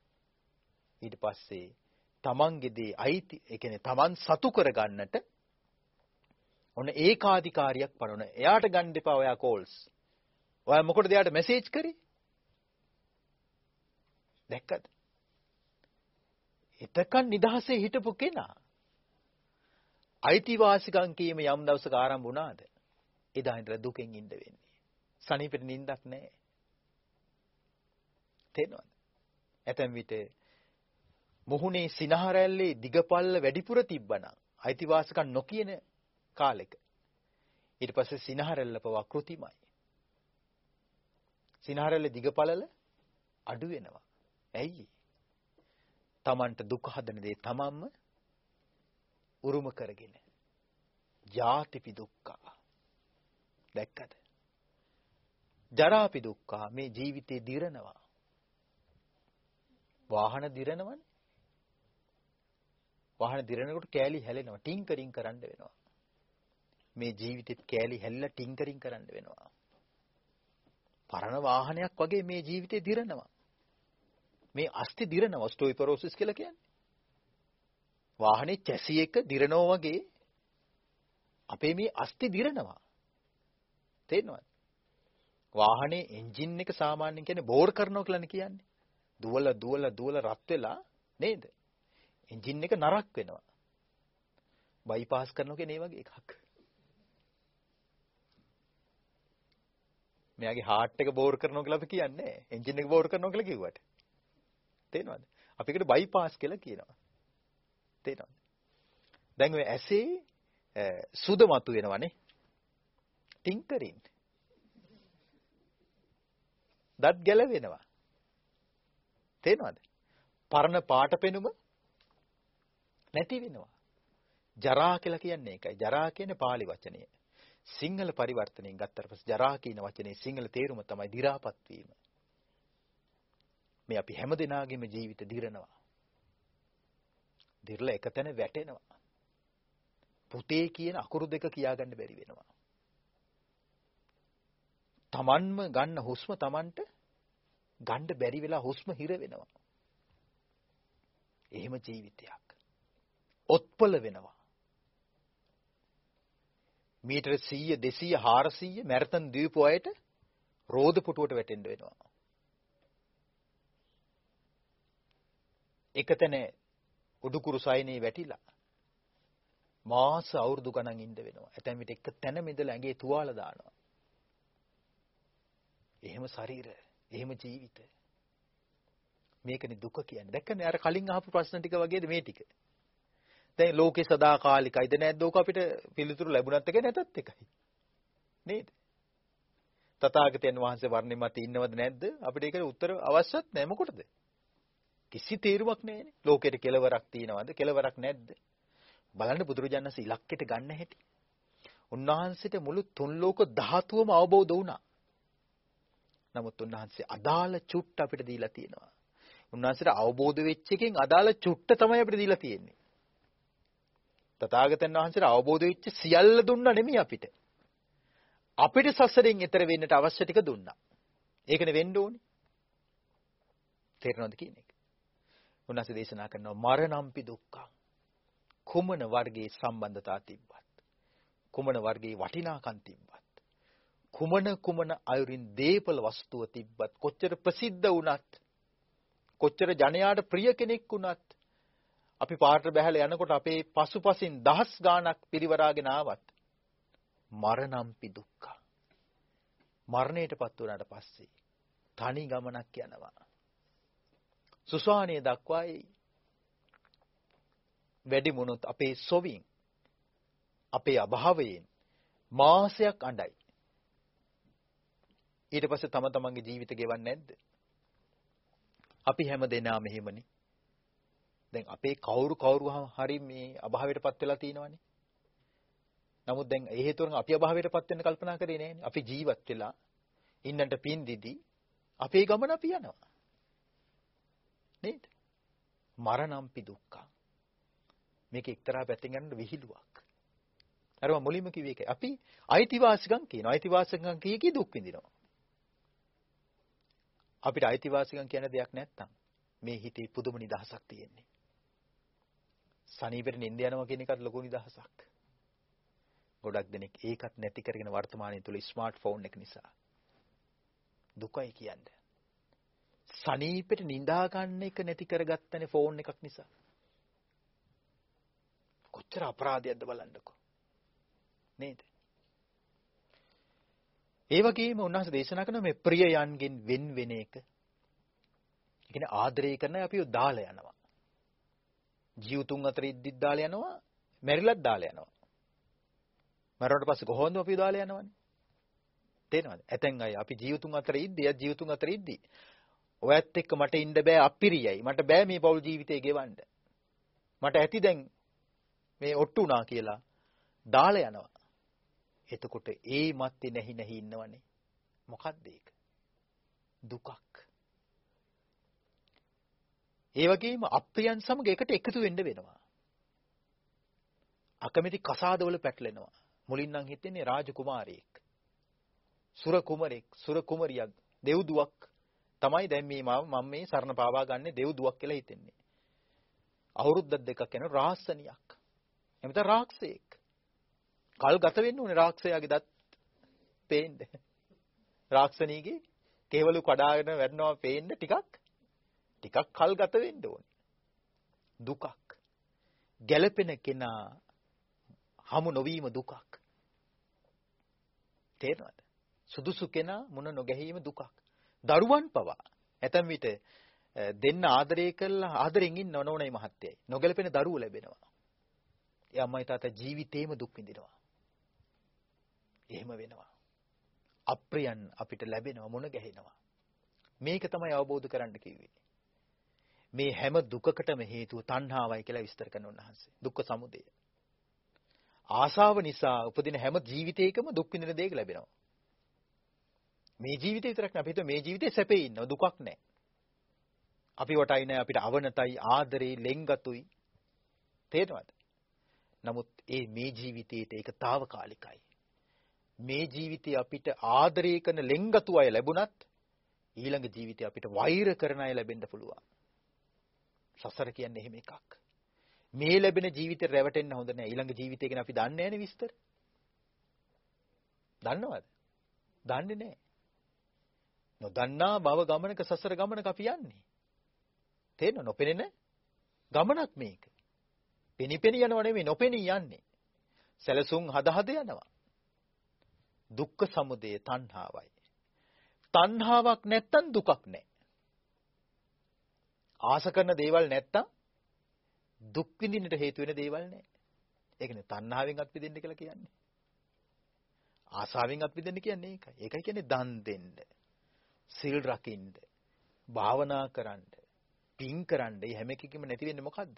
ඊට පස්සේ තමන්ගේ දේ අයිති ඒ කියන්නේ තමන් සතු කරගන්නට ඔන්න ඒකාධිකාරියක් පනවන. එයාට ගන්න දෙපා ඔයා කෝල්ස්. ඔයා මොකටද එයාට මැසේජ් කරේ? දැක්කද? එතකන් නිදහසේ හිටපු කෙනා අයිතිවාසිකම් කීම යම් දවසක ආරම්භ වුණාද? එදා ඉඳලා දුකෙන් ඉඳ වෙන්නේ. සනීපෙට නිින්දක් නැහැ. තේනවද? ඇතැම් විට මොහුනේ සිනහරැල්ලේ දිගපල්ල වැඩිපුර තිබ්බනම් අයිතිවාසිකම් නොකියන කාලෙක ඊට පස්සේ සිනහරැල්ල පවා කෘතිමයි. සිනහරැල්ලේ දිගපළල අඩු වෙනවා. ඇයි? Tamanට දුක හදන දේ තමන්ම උරුම කරගෙන. ජාතිපි දුක්ඛ. දැක්කද? ජරාපි දුක්ඛ මේ ජීවිතේ දිරනවා. වාහන දිරනවනේ. වාහන දිරනකොට කෑලි හැලෙනවා. ටින්කරින් කරන්න වෙනවා. මේ ජීවිතෙත් කෑලි හැල්ලා ටින්කරින් කරන්න වෙනවා. පරණ වාහනයක් වගේ මේ ජීවිතේ දිරනවා. මේ අස්ති දිරනවා ස්ටෝයිපරෝසිස් කියලා කියන්නේ. වාහනේ චැසි එක දිරනවා වගේ අපේ මේ අස්ති දිරනවා. තේරෙනවද? වාහනේ එන්ජින් එක සාමාන්‍යයෙන් කියන්නේ බෝර් කරනවා කියලානේ කියන්නේ. දුවල දුවල දුවල රත් වෙලා නේද? එන්ජින් එක නරක් වෙනවා. බයිපාස් කරනවා කියන්නේ ඒ වගේ එකක්. මෙයාගේ හાર્ට් එක බෝර් කරනවා කියලා අපි කියන්නේ එන්ජින් එක බෝර් කරනවා කියලා කිව්වට. තේනවද? අපි ඒකට බයිපාස් කියලා කියනවා. තේනවද? දැන් ඔය ඇසේ සුද මතු වෙනවනේ. ටින්කරින්. දත් ගැලවෙනවා. තේනවද? පරණ පාට පෙනුම නැති වෙනවා. ජරා කියලා කියන්නේ ඒකයි. ජරා කියන්නේ pāli වචනය. සිංහල පරිවර්තනයෙන් ගත්තට පස්සේ ජරා කියන වචනේ සිංහල තේරුම තමයි දි รา පත් වීම. මේ අපි හැම දිනාගේම ජීවිත දිරනවා. දිරලා එකතැන වැටෙනවා. පුතේ කියන අකුරු දෙක කියාගන්න බැරි වෙනවා. Tamanම ගන්න හුස්ම Tamanට ගන්න බැරි වෙලා හුස්ම හිර වෙනවා. එහෙම ජීවිතයක්. ඔත්පල වෙනවා. මීටර 100 200 400 මැරතන් දීපු අයට රෝද පුටුවට වැටෙන්න වෙනවා. එකතැන උඩුකුරු සයිනේ වැටිලා මාස අවුරුදු ගණන් ඉන්න වෙනවා. ඇතැම් විට එක තැන මිදලා ඇඟේ තුවාල දානවා. එහෙම ශරීර, එහෙම ජීවිත. මේකනේ දුක කියන්නේ. දැක්කනේ අර කලින් අහපු ප්‍රශ්න ටික වගේද මේ ටික. දැන් ලෝකේ සදාකාලිකයිද නැද්ද ඕක අපිට පිළිතුරු ලැබුණත් එකයි නැතත් එකයි. නේද? තථාගතයන් වහන්සේ වර්ණෙ මත ඉන්නවද නැද්ද? අපිට ඒකට උත්තර අවශ්‍යත් නැහැ මොකටද? කිසි තේරුමක් නැහැනේ. ලෝකෙට කෙලවරක් තියනවද? කෙලවරක් නැද්ද? බලන්න බුදුරජාණන්සේ ඉලක්කයට ගන්න හැටි. උන්වහන්සේට මුළු තුන් ලෝක ධාතුවම අවබෝධ වුණා. නමුත් උන්වහන්සේ අදාළ චුට්ට අපිට දීලා තියෙනවා. උන්වහන්සේට අවබෝධ වෙච්ච එකෙන් අදාළ චුට්ට තමයි අපිට දීලා තියෙන්නේ. තථාගතයන් වහන්සේට අවබෝධ වෙච්ච සියල්ල දුන්නා නෙමෙයි අපිට. අපිට සසරෙන් එතර වෙන්නට අවශ්‍ය ටික දුන්නා. ඒකනේ වෙන්න ඕනේ. තේරෙනවද කියන එක? උන්වහන්සේ දේශනා කරනවා මරණම්පි දුක්ඛං. කුමන වර්ගයේ සම්බන්ධතා තිබ්බත් කුමන වර්ගයේ වටිනාකම් තිබ්බත් කුමන කුමන අයුරින් දීපල වස්තුව තිබ්බත් කොච්චර ප්‍රසිද්ධ වුණත් කොච්චර ජනයාට ප්‍රිය කෙනෙක් වුණත් අපි පාට බැහැලා යනකොට අපේ පසුපසින් දහස් ගාණක් පිරිවරාගෙන ආවත් මරණම්පි දුක්ඛ. මරණයටපත් වුණාට පස්සේ තනි ගමනක් යනවා. සුසානිය දක්වා එයි වැඩි වුණොත් අපේ සොවින් අපේ අභාවයෙන් මාසයක් අඬයි. ඊට පස්සේ තම තමන්ගේ ජීවිත ගෙවන්නේ නැද්ද? අපි හැම දෙනාම එහෙමනේ. දැන් අපේ කවුරු කවුරු හරි මේ අභාවයටපත් වෙලා තියෙනවනේ. නමුත් දැන් ඒ හේතුවෙන් අපි අභාවයටපත් වෙන්න කල්පනා කරේ නෑනේ. අපි ජීවත් වෙලා ඉන්නට පින් දිදි අපේ ගමන අපි යනවා. නේද? මරණම්පි දුක්ඛ. මේක එක්තරා පැත්තෙන් ගන්න විහිළුවක්. අර මම මුලින්ම කිව්වේ ඒකයි. අපි අයිතිවාසිකම් කියනවා. අයිතිවාසිකම් කිය කී දුක් විඳිනවා. අපිට අයිතිවාසිකම් කියන දෙයක් නැත්තම් මේ හිතේ පුදුම නිදහසක් තියෙන්නේ. සනීපෙට නිින්ද යනවා කියන එකත් ලොකු නිදහසක්. ගොඩක් දෙනෙක් ඒකත් නැති කරගෙන වර්තමානයේ තුල ස්මාර්ට්ෆෝන් එක නිසා දුකයි කියන්නේ. සනීපෙට නිඳා ගන්න එක නැති කරගත්තනේ ෆෝන් එකක් නිසා. කොච්චර අපරාධයක්ද බලන්නකෝ. නේද? ඒ වගේම උන්වහන්සේ දේශනා කරන මේ ප්‍රියයන්ගෙන් වෙන් වෙන එක. ඒ කියන්නේ ආදරය කරන අපිව දාලා යනවා. ජීවතුන් අතර ඉද්දිත් දාලා යනවා, මැරිලත් දාලා යනවා. මරුණට පස්සේ කොහොමද අපි දාලා යනවනේ? තේනවද? ඇතැන් අය අපි ජීවතුන් අතර ඉද්දී, යා ජීවතුන් අතර ඉද්දී. ඔයත් එක්ක මට ඉන්න බෑ අපිරියයි. මට බෑ මේ පෞල් ජීවිතේ ගෙවන්න. මට ඇති දැන් මේ ඔට්ටු උනා කියලා දාලා යනවා. එතකොට ඒ මත්තේ නැහි නැහි ඉන්නවනේ. මොකද්ද ඒක? දුකක්. ඒ වගේම අප්‍රියන් සමග එකට එකතු වෙන්න වෙනවා. අකමැති කසාදවල පැටලෙනවා. මුලින් නම් හිතෙන්නේ රාජකුමාරයෙක්. සුර කුමරෙක්, සුර කුමරියක්, දෙව්දුවක් තමයි දැන් මේ මම මේ සරණ පාවා ගන්න දෙව්දුවක් කියලා හිතෙන්නේ. අවුරුද්දක් දෙකක් යන රාසනියක්. එමෙත රාක්ෂයෙක්. කල් ගත වෙන්න ඕනේ රාක්ෂයාගේ දත් පේන්න. රාක්ෂණීගේ කේවලු කඩාගෙන වැටෙනවා පේන්න ටිකක් ටිකක් කල් ගත වෙන්න ඕනේ. දුකක්. ගැළපෙන කෙනා හමු නොවීම දුකක්. තේරෙනවද? සුදුසු කෙනා මුණ නොගැහිම දුකක්. දරුවන් පවා ඇතැම් විට දෙන්න ආදරය කළා ආදරෙන් ඉන්න ඕනෝනේ මහත්තයයි. නොගැලපෙන දරුවෝ ලැබෙනවා. ඒ අම්මයි තාත්තා ජීවිතේම දුක් විඳිනවා. එහෙම වෙනවා. අප්‍රියන් අපිට ලැබෙනවා මුණ ගැහෙනවා. මේක තමයි අවබෝධ කරන්න කිව්වේ. මේ හැම දුකකටම හේතුව තණ්හාවයි කියලා විස්තර කරන උන්වහන්සේ. දුක්ඛ සමුදය. ආශාව නිසා උපදින හැම ජීවිතයකම දුක් විඳින දෙයක් ලැබෙනවා. මේ ජීවිතේ විතරක් නෙවෙයි අපිට මේ ජීවිතේ සැපේ ඉන්නවා දුකක් නැහැ. අපි වටයි නැහැ අපිට අවනතයි ආදරේ ලෙන්ගතුයි. තේරෙනවද? නමුත් ඒ මේ ජීවිතයේට ඒක తాවකාලිකයි. මේ ජීවිතේ අපිට ආදරය කරන ලෙන්ගතු අය ලැබුණත් ඊළඟ ජීවිතේ අපිට වෛර කරන අය ලැබෙන්න පුළුවන්. සසර කියන්නේ එහෙම එකක්. මේ ලැබෙන ජීවිතේ රැවටෙන්න හොඳ නැහැ. ඊළඟ ජීවිතය ගැන අපි දන්නේ නැහැනේ විස්තර. දන්නවද? දන්නේ නැහැ. නොදන්නා බව ගමනක සසර ගමනක අපි යන්නේ. තේරෙනව නොපෙනෙන ගමනක් මේක. පෙනිපෙනි යනව නෙමෙයි නොපෙනී යන්නේ. සැලසුම් හද හද යනවා. දුක්ඛ සමුදය තණ්හාවයි. තණ්හාවක් නැත්තම් දුකක් නැහැ. ආස කරන දේවල් නැත්තම් දුක් විඳින්නට හේතු වෙන දේවල් නැහැ. ඒකනේ තණ්හාවෙන් අත්විඳින්න කියලා කියන්නේ. ආසාවෙන් අත්විඳින්න කියන්නේ ඒකයි. ඒකයි කියන්නේ දන් දෙන්න. සිල් රකින්න. භාවනා කරන්න. පින් කරන්න. මේ හැම එකකම නැති වෙන්නේ මොකද්ද?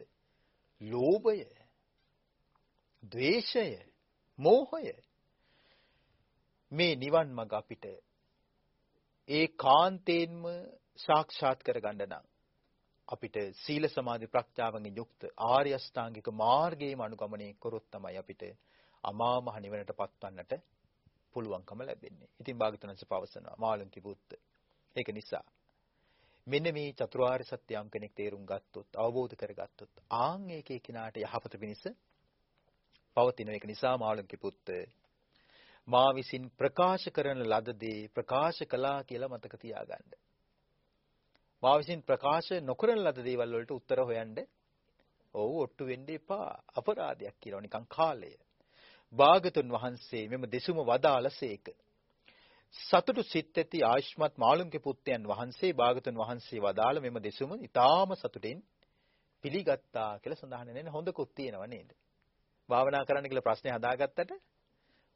ලෝභය. ද්වේෂය. මෝහය. මේ නිවන් මඟ අපිට ඒ කාන්තේන්ම සාක්ෂාත් කරගන්න නම් අපිට සීල සමාධි ප්‍රඥාවෙන් යුක්ත ආර්ය අෂ්ටාංගික මාර්ගයේම අනුගමනය කරොත් තමයි අපිට අමා මහ නිවනට පත්වන්නට පුළුවන්කම ලැබෙන්නේ. ඉතින් භාගතුන්ස පවසනවා මාළුන්ති පුත්ත. ඒක නිසා මෙන්න මේ චතුරාර්ය සත්‍ය යම් කෙනෙක් තේරුම් ගත්තොත් අවබෝධ කරගත්තොත් ආන් ඒකේ කිනාට යහපත පිණිස පවතින ඒක නිසා මාළුන්ති පුත්ත මා විසින් ප්‍රකාශ කරන ලද දේ ප්‍රකාශ කළා කියලා මතක තියාගන්න. මා විසින් ප්‍රකාශ නොකරන ලද දේවල් වලට උත්තර හොයන්න ඔව් ඔට්ටු වෙන්න එපා. අපරාධයක් කියලා නිකන් කාලය. භාගතුන් වහන්සේ මෙම දෙසුම වදාළසේක. සතුටු සිත් ඇති ආයුෂ්මත් මාළුන්ගේ පුත්‍රයන් වහන්සේ භාගතුන් වහන්සේ වදාළ මෙම දෙසුම ඊටාම සතුටින් පිළිගත්තා කියලා සඳහන් වෙන හොඳකුත් තියෙනව නේද? භාවනා කරන්න කියලා ප්‍රශ්නේ හදාගත්තට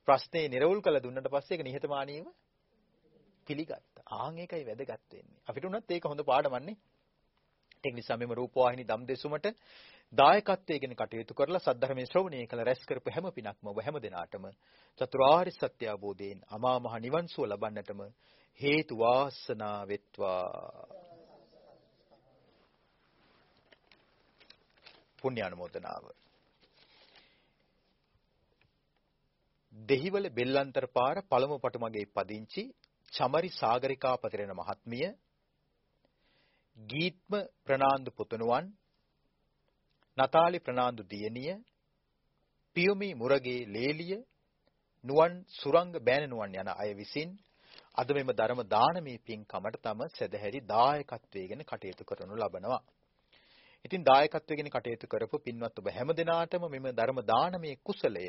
ප්‍රශ්නේ නිරවුල් කළ දුන්නට පස්සේ ඒක නිහතමානීව පිළිගත්තා. ආන් ඒකයි වැදගත් වෙන්නේ. අපිට උනත් ඒක හොඳ පාඩමන්නේ. ඒක නිසා මෙම රූපවාහිනී දම් දෙසුමට දායකත්වයේ ගැන කටයුතු කරලා සද්ධර්මයේ ශ්‍රවණය කළ රැස් කරපු හැම පිනක්ම ඔබ හැම දිනාටම චතුරාර්ය සත්‍ය අවබෝධයෙන් අමා මහ නිවන් සුව ලබන්නටම හේතු වාසනා වෙත්වා. පුණ්‍ය අනුමෝදනාව දෙහිවල බෙල්ලන්තර පාර පළමු පටුමගේ පදිංචි චමරි සාගරිකා පතිරණ මහත්මිය ගීත්ම ප්‍රනාන්දු පුතුණුවන් නතාලි ප්‍රනාන්දු දියණිය පියුමි මුරගේ ලේලිය නුවන් සුරංග බෑනනුවන් යන අය විසින් අද මෙම ධර්ම දානමේ පින්කමට තම සදහැරි දායකත්වයෙන් කටයුතු කරනු ලබනවා. ඉතින් දායකත්වයෙන් කටයුතු කරපු පින්වත් ඔබ හැම දිනාටම මෙම ධර්ම දානමේ කුසලය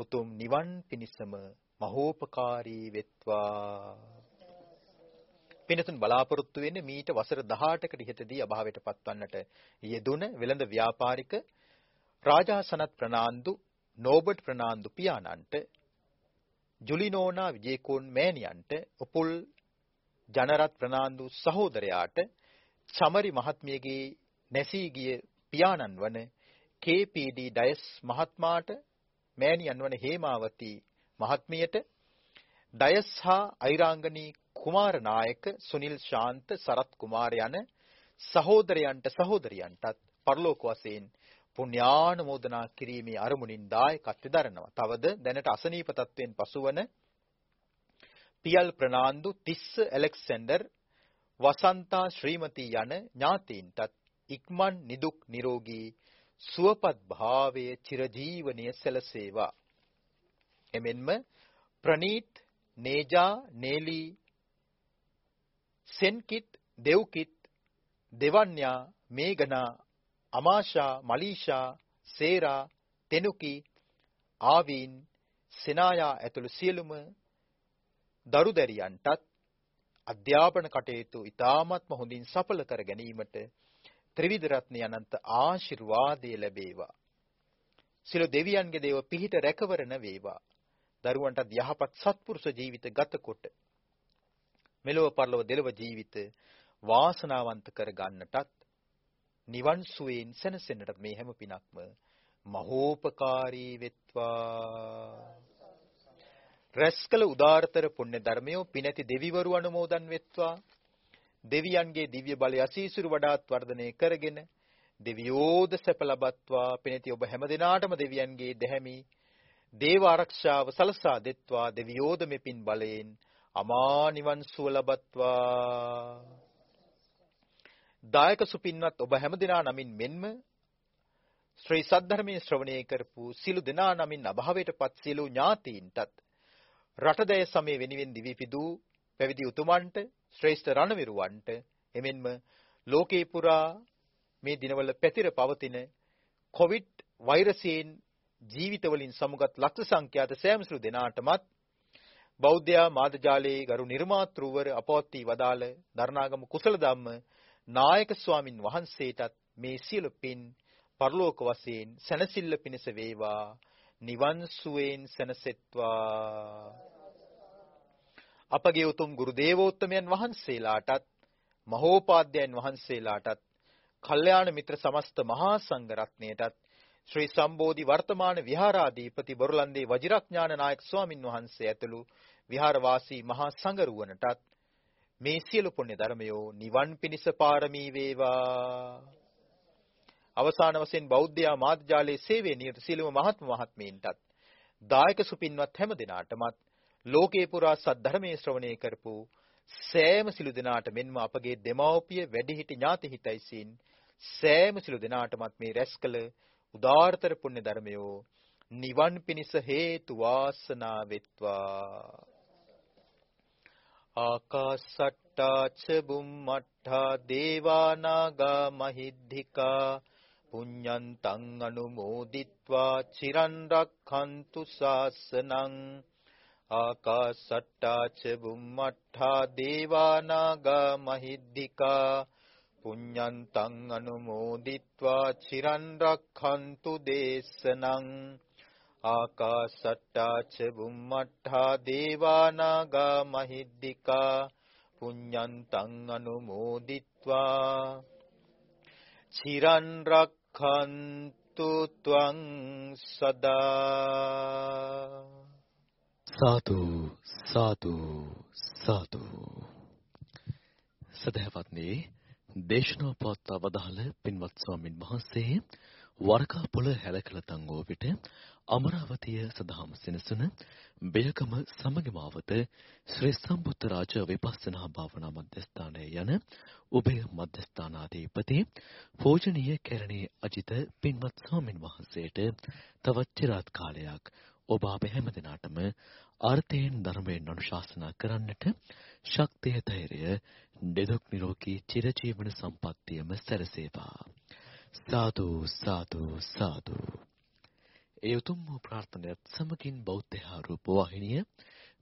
උතුම් නිවන් පිණිසම මහෝපකාරී වෙත්වා. පිනතුන් බලාපොරොත්තු වෙන්නේ මීට වසර 18කට ඉහතදී අභාවයට පත්වන්නට යෙදුන වෙළඳ ව්‍යාපාරික රාජාසනත් ප්‍රනාන්දු නෝබර්ට් ප්‍රනාන්දු පියාණන්ට ජුලිනෝනා විජේකෝන් මෑණියන්ට උපුල් ජනරත් ප්‍රනාන්දු සහෝදරයාට චමරි මහත්මියගේ නැසී ගිය පියාණන් වන KPD ඩයස් මහත්මාට මෑණියන් වන හේමාවති මහත්මියට ඩයස් හා අයිරාංගනී කුමාරනායක සුනිල් ශාන්ත සරත් කුමාර යන සහෝදරයන්ට සහෝදරියන්ටත් පරලෝක වශයෙන් පුණ්‍යානුමෝදනා කිරීමේ අරමුණින් දායකත්ව දරනවා. තවද දැනට අසනීප තත්වෙන් පසුවන පියල් ප්‍රනාන්දු තිස්ස ඇලෙක්සැන්ඩර් වසන්තා ශ්‍රීමති යන ඥාතීන්ටත් ඉක්මන් නිදුක් නිරෝගී සුවපත් භාවයේ චිරජීවනයේ සැලසේවා. එමෙන්ම ප්‍රනීත් නේජා නේලි සෙන්කිත් දෙව්කිත් දෙවන්‍යා මේගනා අමාෂා මලීෂා සේරා තෙනුකි ආවීන් සෙනායා ඇතුළු සියලුම දරුදැරියන්ටත් අධ්‍යාපන කටයුතු ඉතාමත්ම හොඳින් සඵල කර ගැනීමට ත්‍රිවිධ රත්නය අනන්ත ආශිර්වාදය ලැබේවා. සිළු දෙවියන්ගේ දේව පිහිට රැකවරණ වේවා. දරුවන්ටත් යහපත් සත්පුරුෂ ජීවිත ගතකොට මෙලොව පරලොව දෙලව ජීවිත වාසනාවන්ත කර ගන්නටත් නිවන් සුවයෙන් සැනසෙන්නට මේ හැම පිනක්ම මහෝපකාරී වෙත්වා. රැස්කල උදාාරතර පුණ්‍ය ධර්මයෝ පිනැති දෙවිවරු අනුමෝදන් වෙත්වා. දෙවියන්ගේ දිව්‍ය බලය අසීසුරු වඩාත් වර්ධනය කරගෙන දෙවියෝද සැප ලබත්වා. පිණිති ඔබ හැම දිනාටම දෙවියන්ගේ දැහැමි දේව ආරක්ෂාව සලසා දෙත්වා දෙවියෝද මෙපින් බලයෙන්. අමා නිවන් සුව ලබත්වා. දායක සුපින්වත් ඔබ හැම දිනා නමින් මෙන්ම ශ්‍රී සද්ධර්මයේ ශ්‍රවණය කරපු සිළු දෙනා නමින් අභාවයටපත් සිළු ඥාතීන්ටත් රටදය සමය වෙනුවෙන් දිවි පිදූ පැවිදි උතුමන්ට ශ්‍රේෂ්ඨ රණවිරුවන්ට එමෙන්ම ලෝකේ පුරා මේ දිනවල පැතිර පවතින කොවිඩ් වෛරසයෙන් ජීවිතවලින් සමුගත් ලක්ෂ සංඛ්‍යාත සෑම සුළු දෙනාටමත් බෞද්ධ මාධ්‍යාලයේ ගරු නිර්මාතෘවර අපවත් වී වදාළ දරණාගම කුසල ධම්ම නායක ස්වාමින් වහන්සේටත් මේ සියලු පින් පරලෝක වශයෙන් සැනසෙල්ල පිණිස වේවා. නිවන් සුවයෙන් සැනසෙත්වා. අපගේ උතුම් ගුරු දේවෝත්තමයන් වහන්සේලාටත් මහෝපාද්‍යයන් වහන්සේලාටත් කල්යාණ මිත්‍ර සමස්ත මහා සංඝ රත්නයටත් ශ්‍රී සම්බෝධි වර්තමාන විහාරාධිපති බොරලන්දේ වජිරඥාන නායක ස්වාමින් වහන්සේ ඇතුළු විහාරවාසී මහා සංඝරුවනටත් මේ සියලු පුණ්‍ය ධර්මයෝ නිවන් පිණිස පාරමී වේවා. අවසාන වශයෙන් බෞද්ධ මාධ්‍යාලයේ සේවයේ නිරත සියලුම මහත්ම මහත්මීන්ටත් දායක සුපින්වත් හැම දිනාටමත් ලෝකේ පුරා සද්ධර්මයේ ශ්‍රවණය කරපු සෑම සිළු දෙනාට මෙන්ම අපගේ දෙමව්පිය වැඩිහිටි ඥාති හිතයිසින් සෑම සිළු දෙනාටමත් මේ රැස්කල උදාාරතර පුණ්‍ය ධර්මයෝ නිවන් පිණිස හේතු වාසනා වෙත්වා. ආකාසට්ටා ච බුම්මට්ටා දේවානාගා මහිද්దికා පුඤ්ඤන්තං අනුමෝදිත්වා චිරන් රක්ඛන්තු ශාසනං. ආකාසට්ටා ච බුම්මට්ටා දේවානාගා මහිද්దికා පුඤ්ඤන්තං අනුමෝදිත්වා චිරන් රක්ඛන්තු දේශනං ආකාසට්ටා ච බුම්මට්ඨා දේවානාගා මහිද්దికා පුඤ්ඤන්තං අනුමෝදිත්වා චිරන් රක්ඛන්තු ත්වං සදා සාදු සාදු සාදු සදහවත්නි දේශනා පවත්වා වදාළ පින්වත් ස්වාමින් වහන්සේ වරකාපොළ හැලකලතං වූ විට අමරාවතිය සදහම් සෙනසුන බෙයකම සමගමාවත ශ්‍රී සම්බුද්ධ රාජ විපස්සනා භාවනා මධ්‍යස්ථානය යන උභය මධ්‍යස්ථානාධිපති පූජනීය කැරණී අජිත පින්වත් ස්වාමින් වහන්සේට තවත් চিරාත් කාලයක් ඔබ අප හැමදිනාටම අර්ථයෙන් ධර්මයෙන් අනුශාසනා කරන්නට ශක්තිය ධෛර්යය නිදුක් නිරෝගී චිරජීවන සම්පන්නියම සැලසේවා සාදු සාදු සාදු. ඒ උතුම් වූ ප්‍රාර්ථනාවත් සමගින් බෞද්ධ ආරූප වාහිනිය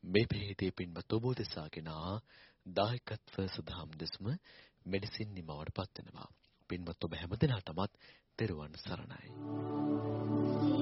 මේ පිළිදී පින්වත් ඔබ දෙසාගෙන දායකත්ව සදාම් දෙස්ම මෙඩිසින් නිමවට පත් වෙනවා. පින්වත් ඔබ හැමදෙනාටමත් තෙරුවන් සරණයි.